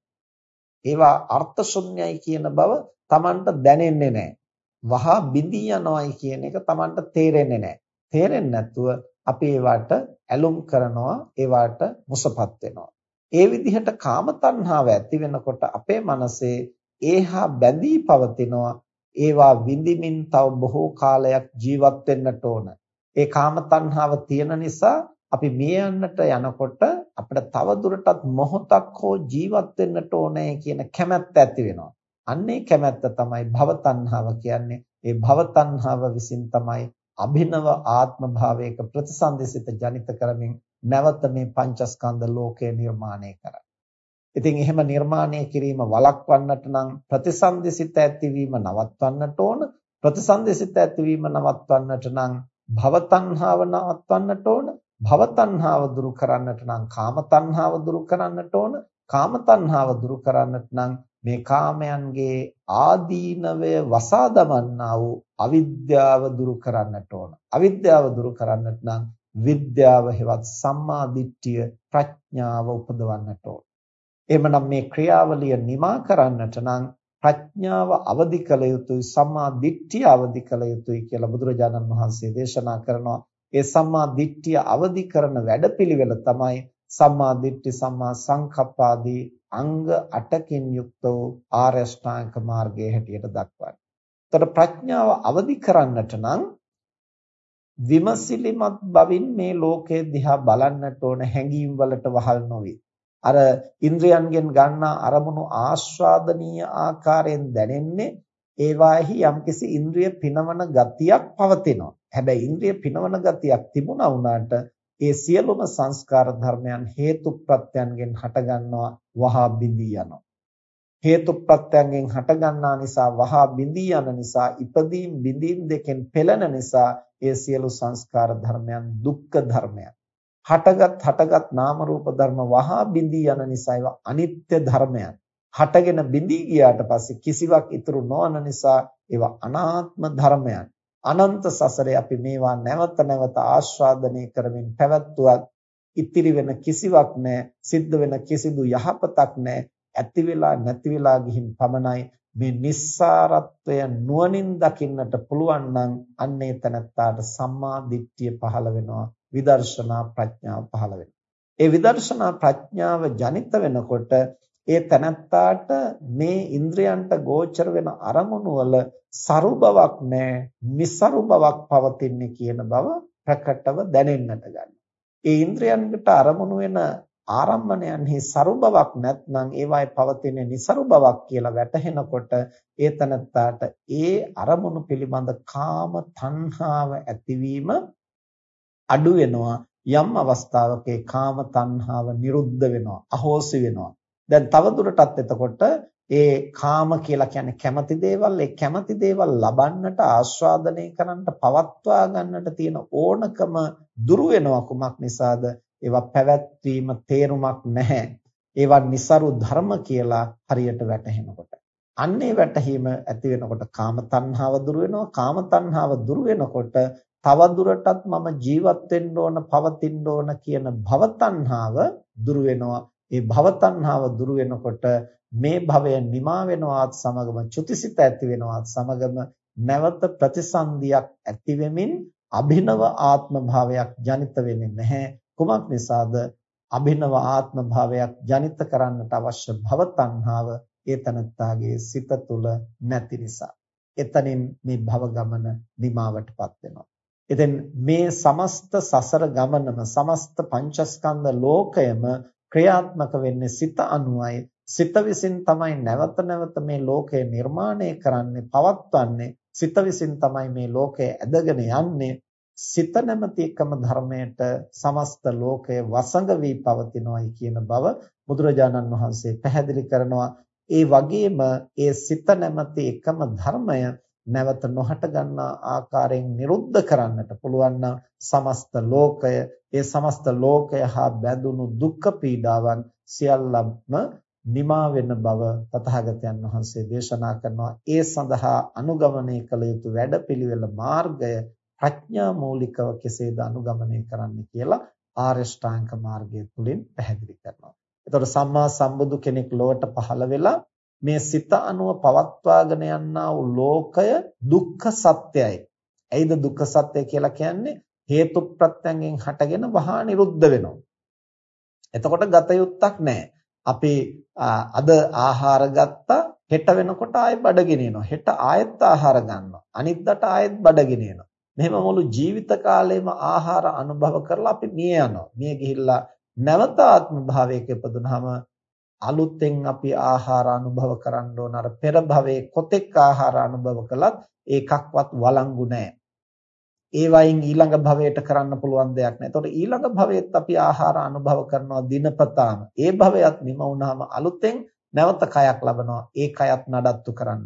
ඒවා අර්ථ ශුන්‍යයි කියන බව Tamanට දැනෙන්නේ නැහැ. වහා බිඳී යනවායි කියන එක Tamanට තේරෙන්නේ නැහැ. තේරෙන්නේ නැතුව අපි ඒවට ඇලුම් කරනවා ඒවට මුසපත් වෙනවා. ඒ විදිහට කාම තණ්හාව ඇති වෙනකොට අපේ මනසේ ඒහා බැඳී පවතිනවා. ඒවා විඳිමින් තව බොහෝ කාලයක් ජීවත් වෙන්නට ඕන. ඒ කාම තණ්හාව තියෙන නිසා අපි මිය යන්නට යනකොට අපිට තව දුරටත් මොහොතක් හෝ ජීවත් වෙන්නට ඕනේ කියන කැමැත්ත ඇති වෙනවා. අන්නේ කැමැත්ත තමයි භව තණ්හාව කියන්නේ. ඒ භව තණ්හාව විසින් තමයි අභිනව ආත්ම භාවයක ප්‍රතිසන්දිසිත ජනිත කරමින් නැවත මේ පංචස්කන්ධ ලෝකය නිර්මාණය කරන්නේ. ඉතින් එහෙම නිර්මාණය කිරීම වළක්වන්නට නම් ප්‍රතිසන්දිසිත ඇතිවීම නවත්වන්නට ඕන ප්‍රතිසන්දිසිත ඇතිවීම නවත්වන්නට නම් භව තණ්හාව නවත්වන්නට ඕන භව තණ්හාව දුරු කරන්නට නම් කාම තණ්හාව දුරු කරන්නට ඕන කාම තණ්හාව දුරු කරන්නට නම් මේ කාමයන්ගේ ආදීනවය වසා දමන්නා වූ අවිද්‍යාව දුරු කරන්නට ඕන. අවිද්‍යාව දුරු කරන්නට නම් විද්‍යාව හෙවත් සම්මා දිට්ඨිය ප්‍රඥාව උපදවන්නට ඕන. එහෙමනම් මේ ක්‍රියාවලිය නිමා කරන්නට නම් ප්‍රඥාව අවදි කළ යුතුයි සම්මා දිට්ඨිය අවදි කළ යුතුයි කියලා බුදුරජාණන් වහන්සේ දේශනා කරනවා. ඒ සම්මා දිට්ඨිය අවදි කරන වැඩපිළිවෙල තමයි සම්මා දිට්ඨි සම්මා සංකප්පාදී අංග 8කින් යුක්ත වූ ආර්ය ශ්‍රාංක මාර්ගයේ හැටියට දක්වන්නේ. එතකොට ප්‍රඥාව අවදි කරන්නට නම් විමසිලිමත් බවින් මේ ලෝකය දිහා බලන්නට ඕන හැඟීම් වලට වහල් නොවේ. අර ඉන්ද්‍රයන්ගෙන් ගන්නා අරමුණු ආස්වාදනීය ආකාරයෙන් දැනෙන්නේ ඒවාෙහි යම්කිසි ඉන්ද්‍රිය පිනවන ගතියක් පවතිනවා. හැබැයි ඉන්ද්‍රිය පිනවන ගතියක් තිබුණා වුණාට ඒ සියලුම සංස්කාර ධර්මයන් හේතු ප්‍රත්‍යයන්ගෙන් හටගන්නවා වහා බිඳී යනවා. හේතු ප්‍රත්‍යයන්ගෙන් හටගන්නා නිසා වහා බිඳී යන නිසා ඉපදීම් බිඳීම් දෙකෙන් පෙළෙන නිසා ඒ සියලු සංස්කාර ධර්මයන් දුක්ඛ ධර්මයන්. හටගත් හටගත් නාම රූප ධර්ම වහා බිඳී යන නිසා ඒවා අනිත්‍ය ධර්මයන්. හටගෙන බිඳී ගියාට පස්සේ කිසිවක් ඉතුරු නොවන නිසා ඒවා අනාත්ම ධර්මයන්. අනන්ත සසරේ අපි මේවා නැවත නැවත ආස්වාදනය කරමින් පැවැත්වුවත් ඉතිරි වෙන කිසිවක් නැහැ. සිද්ධ වෙන කිසිදු යහපතක් නැහැ. ඇති වෙලා නැති වෙලා ගිහින් පමණයි මේ nissarattwය නුවණින් දකින්නට පුළුවන් නම් අන්නේ තනත්තාට සම්මා දිට්ඨිය පහළ වෙනවා විදර්ශනා ප්‍රඥාව පහළ වෙනවා ඒ විදර්ශනා ප්‍රඥාව ජනිත වෙනකොට ඒ තනත්තාට මේ ඉන්ද්‍රයන්ට ගෝචර වෙන අරමුණු වල සරු බවක් නැහැ, નિසරු බවක් පවතින්නේ කියන බව ප්‍රකටව දැනෙන්නට ගන්නවා. ඒ ඉන්ද්‍රයන්ට අරමුණු වෙන ආරම්මණයන්හි සරු බවක් නැත්නම් ඒවායේ පවතින નિසරු බවක් කියලා වැටහෙනකොට ඒ තනත්තාට ඒ අරමුණු පිළිබඳ කාම තණ්හාව ඇතිවීම අඩු වෙනවා. යම් අවස්ථාවක කාම තණ්හාව නිරුද්ධ වෙනවා අහෝසි වෙනවා. දැන් තවදුරටත් එතකොට ඒ කාම කියලා කියන්නේ කැමති දේවල් ඒ කැමති දේවල් ලබන්නට ආස්වාදනය කරන්නට පවත්වා ගන්නට තියෙන ඕනකම දුරු වෙනවා කුමක් නිසාද? ඒවා පැවැත්වීම තේරුමක් නැහැ. ඒවා નિසරු ධර්ම කියලා හරියට වැටහෙනකොට. අන්නේ වැටහීම ඇති වෙනකොට කාම තණ්හාව දුරු වෙනවා. කාම තණ්හාව දුරු වෙනකොට තව දුරටත් මම ජීවත් වෙන්න ඕන පවතින්න ඕන කියන භව තණ්හාව දුරු වෙනවා. ඒ භව තණ්හාව දුරු වෙනකොට මේ භවය නිමා වෙනවත් සමගම චුතිසිත ඇති වෙනවත් සමගම නැවත ප්‍රතිසන්දියක් ඇති වෙමින් අභිනව ආත්ම භාවයක් ජනිත වෙන්නේ නැහැ. කුමක් නිසාද? අභිනව ආත්ම භාවයක් ජනිත කරන්නට අවශ්‍ය භව තණ්හාව ඒ තනත්තාගේ සිත තුළ නැති නිසා. එතනින් මේ භව ගමන නිමාවටපත් වෙනවා. ඉතින් මේ සමස්ත සසර ගමනම සමස්ත පංචස්කන්ධ ලෝකයම ක්‍රියාත්මක වෙන්නේ සිත අනුවයි. සිත විසින් තමයි නැවත නැවත මේ ලෝකය නිර්මාණය කරන්නේ පවත්වන්නේ. සිත විසින් තමයි මේ ලෝකය ඇදගෙන යන්නේ. සිත නැමැති එකම ධර්මයට සමස්ත ලෝකය වසඟ වී පවතිනවායි කියන බව බුදුරජාණන් වහන්සේ පැහැදිලි කරනවා. ඒ වගේම ඒ සිත නැමැති එකම ධර්මය නැවත නොහට ගන්නා ආකාරයෙන් නිරුද්ධ කරන්නට පුළුවන් නම් සමස්ත ලෝකය ඒ සමස්ත ලෝකය හා බැඳුණු දුක්ඛ පීඩාවන් සියල්ලම නිමා වෙන බව තථාගතයන් වහන්සේ දේශනා කරනවා ඒ සඳහා අනුගමනය කළ යුතු වැඩපිළිවෙල මාර්ගය ප්‍රඥා මූලිකව කෙසේද අනුගමනය කරන්න කියලා ආර්ය ශ්‍රාංක මාර්ගය තුලින් පැහැදිලි කරනවා. එතකොට සම්මා සම්බුදු කෙනෙක් ලොවට පහළ වෙලා මේ සිත අනුව පවත්වාගෙන යන්නා වූ ලෝකය දුක්ඛ සත්‍යයි. ඇයිද දුක්ඛ සත්‍ය කියලා කියන්නේ හේතු ප්‍රත්‍යයෙන් හටගෙන වහා නිරුද්ධ වෙනවා. එතකොට ගත යුත්තක් නැහැ. අපි අද ආහාර ගත්තා හෙට වෙනකොට ආයෙ බඩගින එනවා. හෙට ආයෙත් ආහාර ගන්නවා. අනිද්දාට ආයෙත් බඩගින එනවා. මෙහෙම මුළු ජීවිත කාලෙම ආහාර අනුභව කරලා අපි මිය යනවා. මිය ගිහිල්ලා නැවත ආත්ම භාවයක ඉපදුනහම අලුතෙන් අපි ආහාර අනුභව කරන්න ඕන අර පෙර භවයේ කොතෙක් ආහාර අනුභව කළත් ඒකක්වත් වළංගු නැහැ. ඒ වයින් ඊළඟ භවයට කරන්න පුළුවන් දෙයක් නැහැ. එතකොට ඊළඟ භවයේත් අපි ආහාර අනුභව කරනවා දිනපතාම. ඒ භවයත් නිම වුණාම අලුතෙන් නැවත කයක් ලබනවා. ඒ කයත් නඩත්තු කරන්න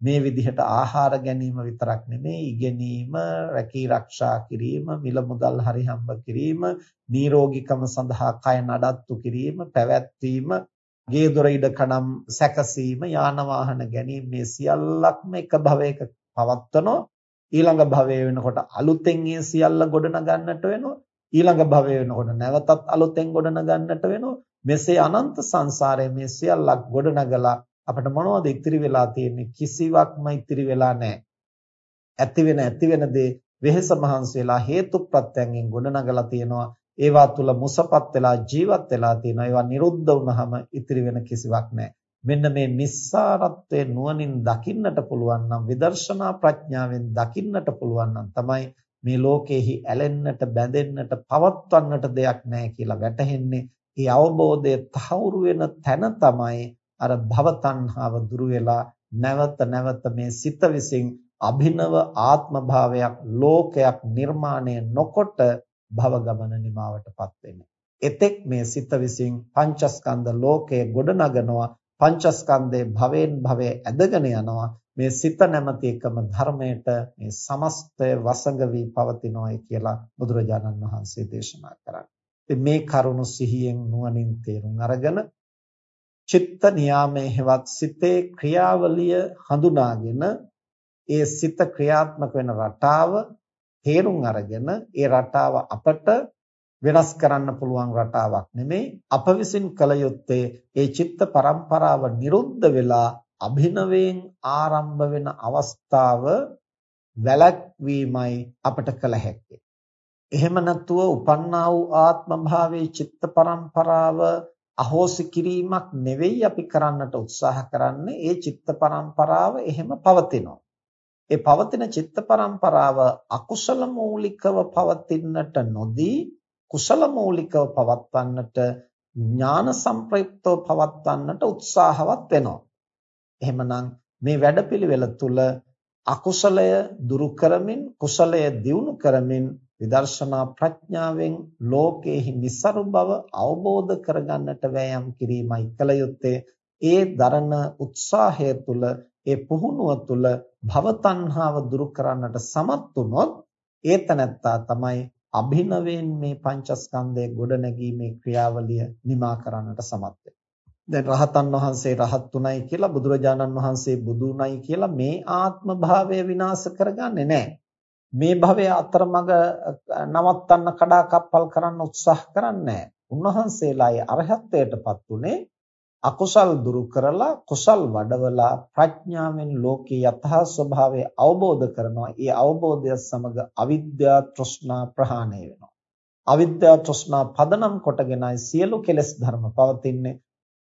මේ විදිහට ආහාර ගැනීම විතරක් නෙමෙයි ඉගෙනීම, රැකී ආරක්ෂා කිරීම, මිල මුදල් හරි හම්බ කිරීම, නිරෝගීකම සඳහා කය නඩත්තු කිරීම, පැවැත්වීම ගේ දොර ඉඩකඩම් සැකසීම යාන වාහන ගැනීම මේ සියල්ලක්ම එක භවයක පවත්වනෝ ඊළඟ භවය වෙනකොට අලුතෙන් ඒ සියල්ල ගොඩනගන්නට වෙනවා ඊළඟ භවය වෙනකොට නැවතත් අලුතෙන් ගොඩනගන්නට වෙනවා මෙසේ අනන්ත සංසාරයේ මේ සියල්ලක් ගොඩනගලා අපිට මොනවද ඉතිරි වෙලා තියෙන්නේ? කිසිවක්ම ඉතිරි වෙලා නැහැ. ඇති වෙන ඇති වෙන දේ වෙහෙස මහන්සි වෙලා හේතු ප්‍රත්‍යයෙන් ගොඩනගලා තියෙනවා. ඒවා තුල මුසපත් වෙලා ජීවත් වෙලා තියෙනවා ඒවා නිරුද්ධ වුනහම ඉතිරි වෙන කිසිවක් නැහැ මෙන්න මේ නිස්සාරත්වයේ නුවණින් දකින්නට පුළුවන් නම් විදර්ශනා ප්‍රඥාවෙන් දකින්නට පුළුවන් නම් තමයි මේ ලෝකෙහි ඇලෙන්නට බැඳෙන්නට පවත්වන්නට දෙයක් නැහැ කියලා වැටහෙන්නේ. ඒ අවබෝධය තහවුරු වෙන තැන තමයි අර භව තණ්හාව දුරු වෙලා නැවත නැවත මේ සිත විසින් අභිනව ආත්ම භාවයක් ලෝකයක් නිර්මාණය නොකොට භව ගමන නිමාවටපත් වෙන්නේ. එතෙක් මේ සිත විසින් පංචස්කන්ධ ලෝකයේ ගොඩනගනවා පංචස්කන්ධේ භවෙන් භවයේ ඇදගෙන යනවා මේ සිත නැමැති එකම ධර්මයට මේ සමස්තය වසඟ වී පවතිනවායි කියලා බුදුරජාණන් වහන්සේ දේශනා කරන්නේ. ඉතින් මේ කරුණු සිහියෙන් නුවණින් තේරුම් අරගෙන චිත්ත නියාමයේ හෙවත් සිතේ ක්‍රියාවලිය හඳුනාගෙන ඒ සිත ක්‍රියාත්මක වෙන රටාව තේරුම් අරගෙන ඒ රටාව අපට වෙනස් කරන්න පුළුවන් රටාවක් නෙමෙයි අප විසින් කළ යුත්තේ ඒ චිත්ත පරම්පරාව නිරුද්ධ වෙලා අභිනවයෙන් ආරම්භ වෙන අවස්ථාව වැළැක්වීමයි අපට කළ හැක්කේ. එහෙම නැතුව උපන්නා වූ ආත්ම භාවයේ චිත්ත පරම්පරාව අහෝසි කිරීමක් නෙවෙයි අපි කරන්නට උත්සාහ කරන්නේ ඒ චිත්ත පරම්පරාව එහෙම පවතිනවා. ඒ පවතින චිත්ත පරම්පරාව අකුසල මූලිකව පවතින්නට නොදී කුසල මූලිකව පවත්වන්නට ඥාන සංප්‍රයුක්තව පවත්වන්නට උත්සාහවත් වෙනවා. එහෙමනම් මේ වැඩපිළිවෙල තුල අකුසලය දුරු කරමින් කුසලය දියුණු කරමින් විදර්ශනා ප්‍රඥාවෙන් ලෝකේහි નિසරු බව අවබෝධ කරගන්නට වෑයම් කිරීමයි කල යුත්තේ ඒ දරන උත්සාහය තුල ඒ පුහුණුව තුල භව තණ්හාව දුරු කරන්නට සමත් වුනොත් ඒ තනත්තා තමයි අභිනවයෙන් මේ පංචස්කන්ධය ගොඩනැගීමේ ක්‍රියාවලිය නිමා කරන්නට සමත් දැන් රහතන් වහන්සේ රහත් උනායි කියලා බුදුරජාණන් වහන්සේ බුදු උනායි කියලා මේ ආත්ම භාවය විනාශ කරගන්නේ නැහැ. මේ භවය අතරමඟ නවත්තන්න කඩාකප්පල් කරන්න උත්සාහ කරන්නේ උන්වහන්සේලා ඒ අරහත්ත්වයටපත් උනේ අකුසල් දුරු කරලා කුසල් වඩවලා ප්‍රඥාවෙන් ලෝකේ යථා ස්වභාවය අවබෝධ කරනවා. ඒ අවබෝධය සමග අවිද්‍යා තෘෂ්ණා ප්‍රහාණය වෙනවා. අවිද්‍යා තෘෂ්ණා පදනම් කොටගෙනයි සියලු කෙලෙස් ධර්ම පවතින්නේ.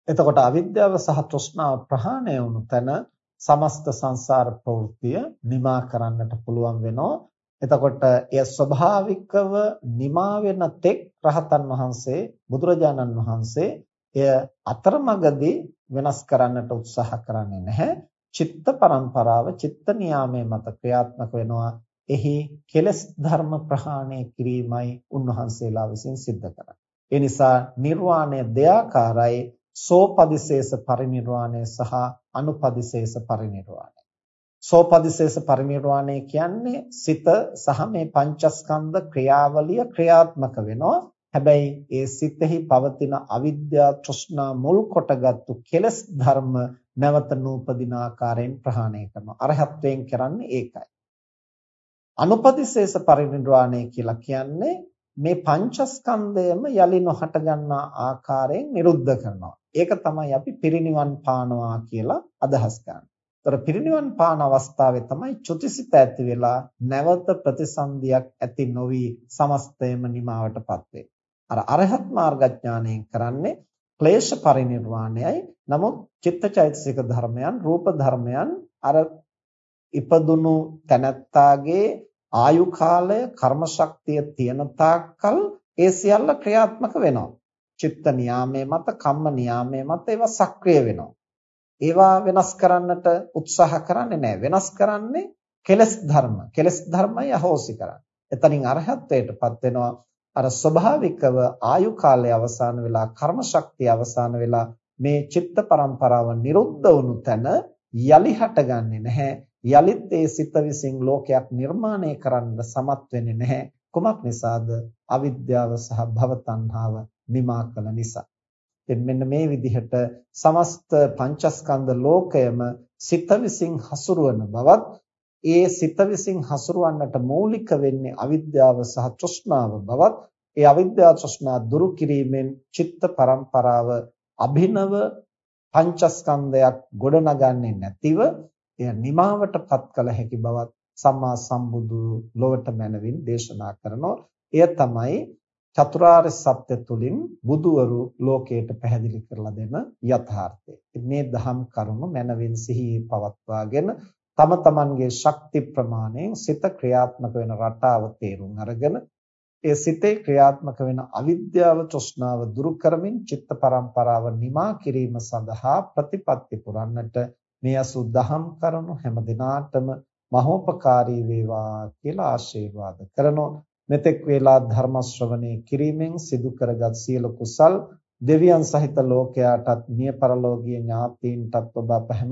එතකොට අවිද්‍යාව සහ තෘෂ්ණාව ප්‍රහාණය වුණු තැන සමස්ත සංසාර ප්‍රවෘත්තිය නිමා කරන්නට පුළුවන් වෙනවා. එතකොට එය ස්වභාවිකව නිමා වෙන තෙක් රහතන් වහන්සේ බුදුරජාණන් වහන්සේ එය අතරමඟදී වෙනස් කරන්නට උත්සාහ කරන්නේ නැහැ. චිත්ත පරම්පරාව චිත්ත නියාමයේ මත ක්‍රියාත්මක වෙනවා. එහි කෙලස් ධර්ම ප්‍රහාණය කිරීමයි උන්වහන්සේලා විසින් සිද්ධ කරන්නේ. ඒ නිසා නිර්වාණය දෙයාකාරයි සෝපදිශේෂ පරිනිර්වාණය සහ අනුපදිශේෂ පරිනිර්වාණය. සෝපදිශේෂ පරිනිර්වාණය කියන්නේ සිත සහ මේ පංචස්කන්ධ ක්‍රියාවලිය ක්‍රියාත්මක වෙනවා. හැබැයි ඒ සිතෙහි පවතින අවිද්‍යා තෘෂ්ණා මුල් කොටගත්තු කෙලස් ධර්ම නැවත නූපදින ආකාරයෙන් ප්‍රහාණය කරනවා. අරහත්යෙන් කරන්නේ ඒකයි. අනුපදිශේෂ පරිනිර්වාණය කියලා කියන්නේ මේ පංචස්කන්ධයම යලි නොහට ගන්නා ආකාරයෙන් නිරුද්ධ කරනවා. ඒක තමයි අපි පිරිනිවන් පානවා කියලා අදහස් ගන්න. ତර පිරිනිවන් පාන අවස්ථාවේ තමයි චුතිසිත ඇති වෙලා නැවත ප්‍රතිසන්දියක් ඇති නොවි සමස්තයම නිමාවටපත් වෙන්නේ. අර අරහත් මාර්ගඥාණයෙන් කරන්නේ ක්ලේශ පරිනිර්වාණයයි. නමුත් චිත්තචෛතසික ධර්මයන්, රූප ධර්මයන් අර ඉපදුණු තැනැත්තාගේ ආයු කාලය කර්ම ශක්තිය තියෙන තාක්කල් ඒ සියල්ල ක්‍රියාත්මක වෙනවා. චිත්ත නියාමයේ මත, කම්ම නියාමයේ මත ඒවා සක්‍රිය වෙනවා. ඒවා වෙනස් කරන්නට උත්සාහ කරන්නේ නැහැ. වෙනස් කරන්නේ කෙලස් ධර්ම. කෙලස් ධර්මයි අහෝසි කරන්නේ. එතනින් අරහත්ත්වයටපත් වෙනවා. අර ස්වභාවිකව ආයු කාලය අවසන් වෙලා කර්ම ශක්තිය අවසන් වෙලා මේ චිත්ත පරම්පරාව නිරුද්ධ වුණු තැන යලි හටගන්නේ නැහැ. යලිත් ඒ සිත විසින් ලෝකයක් නිර්මාණය කරන්න සමත් වෙන්නේ නැහැ. කුමක් නිසාද? අවිද්‍යාව සහ භව තණ්හාව නිමා කළ නිසා. ඉතින් මෙන්න මේ විදිහට සමස්ත පංචස්කන්ධ ලෝකයම සිත විසින් හසුරුවන බවත් ඒ සිත විසින් හසුරවන්නට මූලික වෙන්නේ අවිද්‍යාව සහ තෘෂ්ණාව බවත් ඒ අවිද්‍යාව තෘෂ්ණා දුරු කිරීමෙන් චිත්ත පරම්පරාව අභිනව පංචස්කන්ධයක් ගොඩනගන්නේ නැතිව එය නිමාවටපත් කළ හැකි බවත් සම්මා සම්බුදු ලොවට මැනවින් දේශනා කරනවා එය තමයි චතුරාර්ය සත්‍ය තුලින් බුදුවරු ලෝකයට පැහැදිලි කරලා දෙන යථාර්ථය. මේ දහම් කරුණු මනවින් සිහියේ පවත්වාගෙන තම තමන්ගේ ශක්ති ප්‍රමාණයෙන් සිත ක්‍රියාත්මක වෙන රටාව තේරුම් අරගෙන ඒ සිතේ ක්‍රියාත්මක වෙන අවිද්‍යාව තෘෂ්ණාව දුරු කරමින් චිත්ත පරම්පරාව නිමා කිරීම සඳහා ප්‍රතිපත්ති පුරන්නට මේ අසු දහම් කරුණු හැම දිනාටම මහෝපකාරී වේවා කියලා ආශිර්වාද කරනවා. මෙතෙක් වේලා ධර්ම ශ්‍රවණය කිරීමෙන් සිදු කරගත් සියලු කුසල් දෙවියන් සහිත ලෝකයාටත් මිය පරලෝකීය ඥාතීන්ටත් ඔබ අප හැම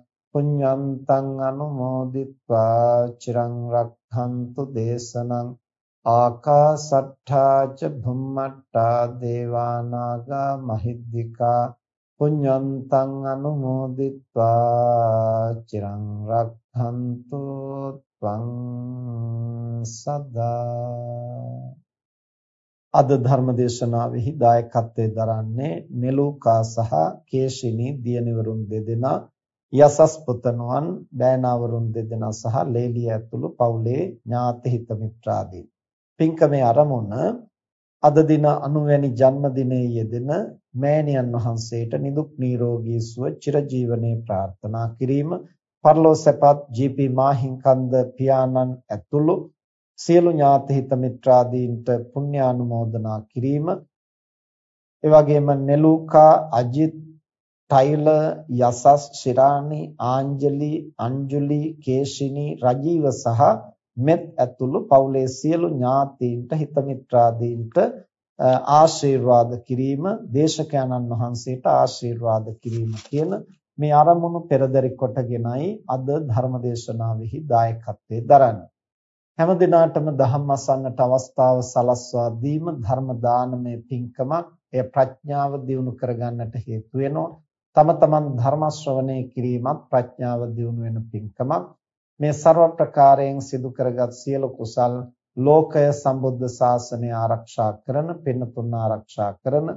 පුඤ්ඤන්තං අනුමෝදිත්වා චිරං රක්ඛන්තු දේශනං ආකාසට්ඨා ච භුම්මට්ඨා දේවානාග මහිද්దికා පුඤ්ඤන්තං අනුමෝදිත්වා චිරං රක්ඛන්තු ත්වං සදා අද ධර්ම දේශනාවෙහි දායකත්වයෙන් දරන්නේ නෙලූකා සහ කේශිනී දියණිවරුන් දෙදෙනා යසස් පුතණුවන් බෑනාවරුන් දෙදෙනා සහ ලේලිය ඇතුළු පවුලේ ඥාති හිත මිත්‍රාදී පින්කමේ ආරමුණ අද දින 90 වැනි ජන්මදිනයේ යෙදෙන මෑණියන් වහන්සේට නිදුක් නිරෝගී සුව චිරජීවනයේ ප්‍රාර්ථනා කිරීම පරලෝ සැපත් ජී.පී. මාහිම්කන්ද පියාණන් ඇතුළු සියලු ඥාති හිත මිත්‍රාදීන්ට පුණ්‍යානුමෝදනා කිරීම ඒ වගේම නෙලූකා අජිත් ටයිල යසස් ශිරානි ආංජලි අංජුලි කේශිනි රජීව සහ මෙත් ඇතුළු පවුලේ සියලු ඥාතීන්ට හිත මිත්‍රාදීන්ට ආශිර්වාද කිරීම දේශකයන්න් වහන්සේට ආශිර්වාද කිරීම කියන මේ ආරමුණු පෙරදරි කොටගෙනයි අද ධර්මදේශනාවෙහි දායකත්වයේ දරන්නේ. හැම දිනාටම ධම්ම අසන්නට අවස්ථාව සලස්වා දීම ධර්ම දානමය පින්කමක් එය ප්‍රඥාව දියුණු කරගන්නට හේතු වෙනවා. තම තමන් ධර්ම ශ්‍රවණය කිරීමත් ප්‍රඥාව දියුණු වෙන පින්කමක් මේ ਸਰව ප්‍රකාරයෙන් සිදු කරගත් සියලු කුසල් ලෝකය සම්බුද්ධ ශාසනය ආරක්ෂා කරන පින්නතුන් ආරක්ෂා කරන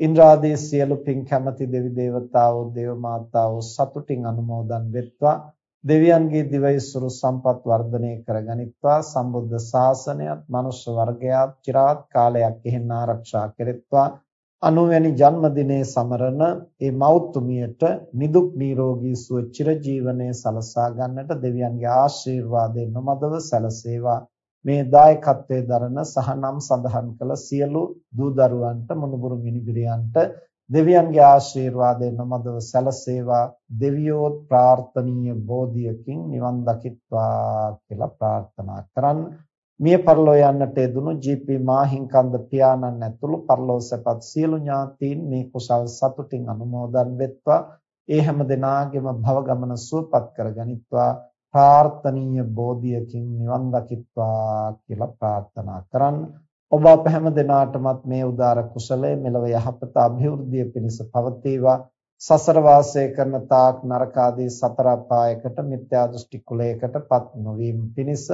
ඉන්ද්‍රාදී සියලු පින් කැමති දෙවි දේවතාවෝ දේව මාතාවෝ සතුටින් අනුමෝදන් වෙත්වා. දෙවියන්ගේ දිවයිසුරු සම්පත් වර්ධනය කරගනිත්වා. සම්බුද්ධ ශාසනයත් මනුෂ්‍ය වර්ගයාත් চিරාත් කාලයක් එහෙන් ආරක්ෂා කෙරෙත්වා. අනුවැනි ජන්මදිනයේ සමරන ඒ මෞතුමියට නිදුක් නිරෝගී සුව චිරජීවනයේ සලසා ගන්නට දෙවියන්ගේ ආශිර්වාදයෙන් නොමදව සැලසේවා. මේ දායකත්වයේ දරන සහනම් සඳහන් කළ සියලු දූ දරුවන්ට මුණුබුරු මිනිබිරියන්ට දෙවියන්ගේ ආශිර්වාදයෙන් නමදව සැලසේවා. දෙවියෝ ප්‍රාර්ථනීය බෝධියකින් නිවන් දකිත්වා කියලා ප්‍රාර්ථනා කරන් මිය පරලෝ යන්නට යෙදුණු ජී.පී. මාහිම්කන්ද පියාණන් ඇතුළු පරලෝ සැපත් සියලු ඥාතීන් මේ කුසල් සතුටින් අනුමෝදන් වෙත්වා ඒ හැම දිනාගෙම භව ගමන සුවපත් කරගනිත්වා ප්‍රාර්ථනීය බෝධියකින් නිවන් දකිත්වා කියලා ප්‍රාර්ථනා කරන්න. ඔබ අප හැම දිනාටමත් මේ උදාර කුසලය මෙලව යහපත અભිවෘද්ධිය පිණිස පවතිවා. සසර වාසය කරන තාක් නරක ආදී සතර අපායකට මිත්‍යා දෘෂ්ටි කුලයකටපත් නොවීම පිණිස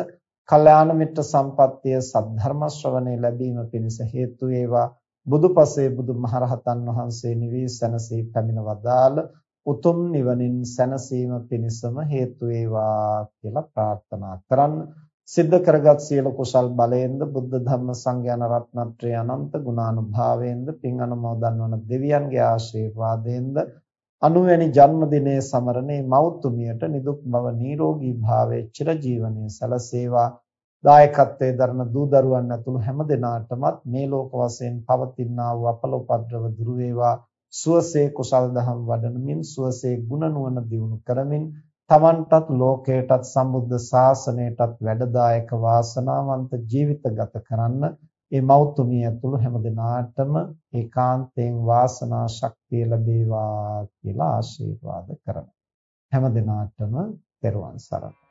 කල්යාණ මිත්‍ර සම්පත්තිය සද්ධර්ම ශ්‍රවණේ ලැබීම පිණිස හේතු වේවා බුදුපසේ බුදුමහරහතන් වහන්සේ නිවී සැනසී පැමිණ වදාළ උතුම් නිවනින් සැනසීම පිණිසම හේතු වේවා කියලා ප්‍රාර්ථනා කරන්න. සිද්ධ කරගත් සියලු කුසල් බලයෙන්ද බුද්ධ ධම්ම සංඝයාන රත්නත්‍රය අනන්ත ගුණානුභාවයෙන්ද පින් අනුමෝදන් වන දෙවියන්ගේ ආශිර්වාදයෙන්ද අනුවැනි ජන්මදිනයේ සමරණේ මෞතුමියට නිදුක් බව නිරෝගී භාවයේ චිරජීවනයේ සලසේවා. දායකත්වයේ දරන දූ දරුවන් ඇතුළු හැම දෙනාටමත් මේ ලෝක වශයෙන් පවතිනා වූ අපල උපද්‍රව දුරු වේවා. සුවසේ කුසල් දහම් වඩනමින් සුවසේ ගුණ නුවණ දියුණු කරමින් තමන්ටත් ලෝකයටත් සම්බුද්ධ ශාසනයටත් වැඩදායක වාසනාවන්ත ජීවිත ගත කරන්න ඒ මෞතුමිය ඇතුළු හැම දිනාටම ඒකාන්තයෙන් වාසනා ශක්තිය ලැබේවා කියලා ආශිර්වාද කරනවා. හැම දිනාටම පෙරවන් සරණයි.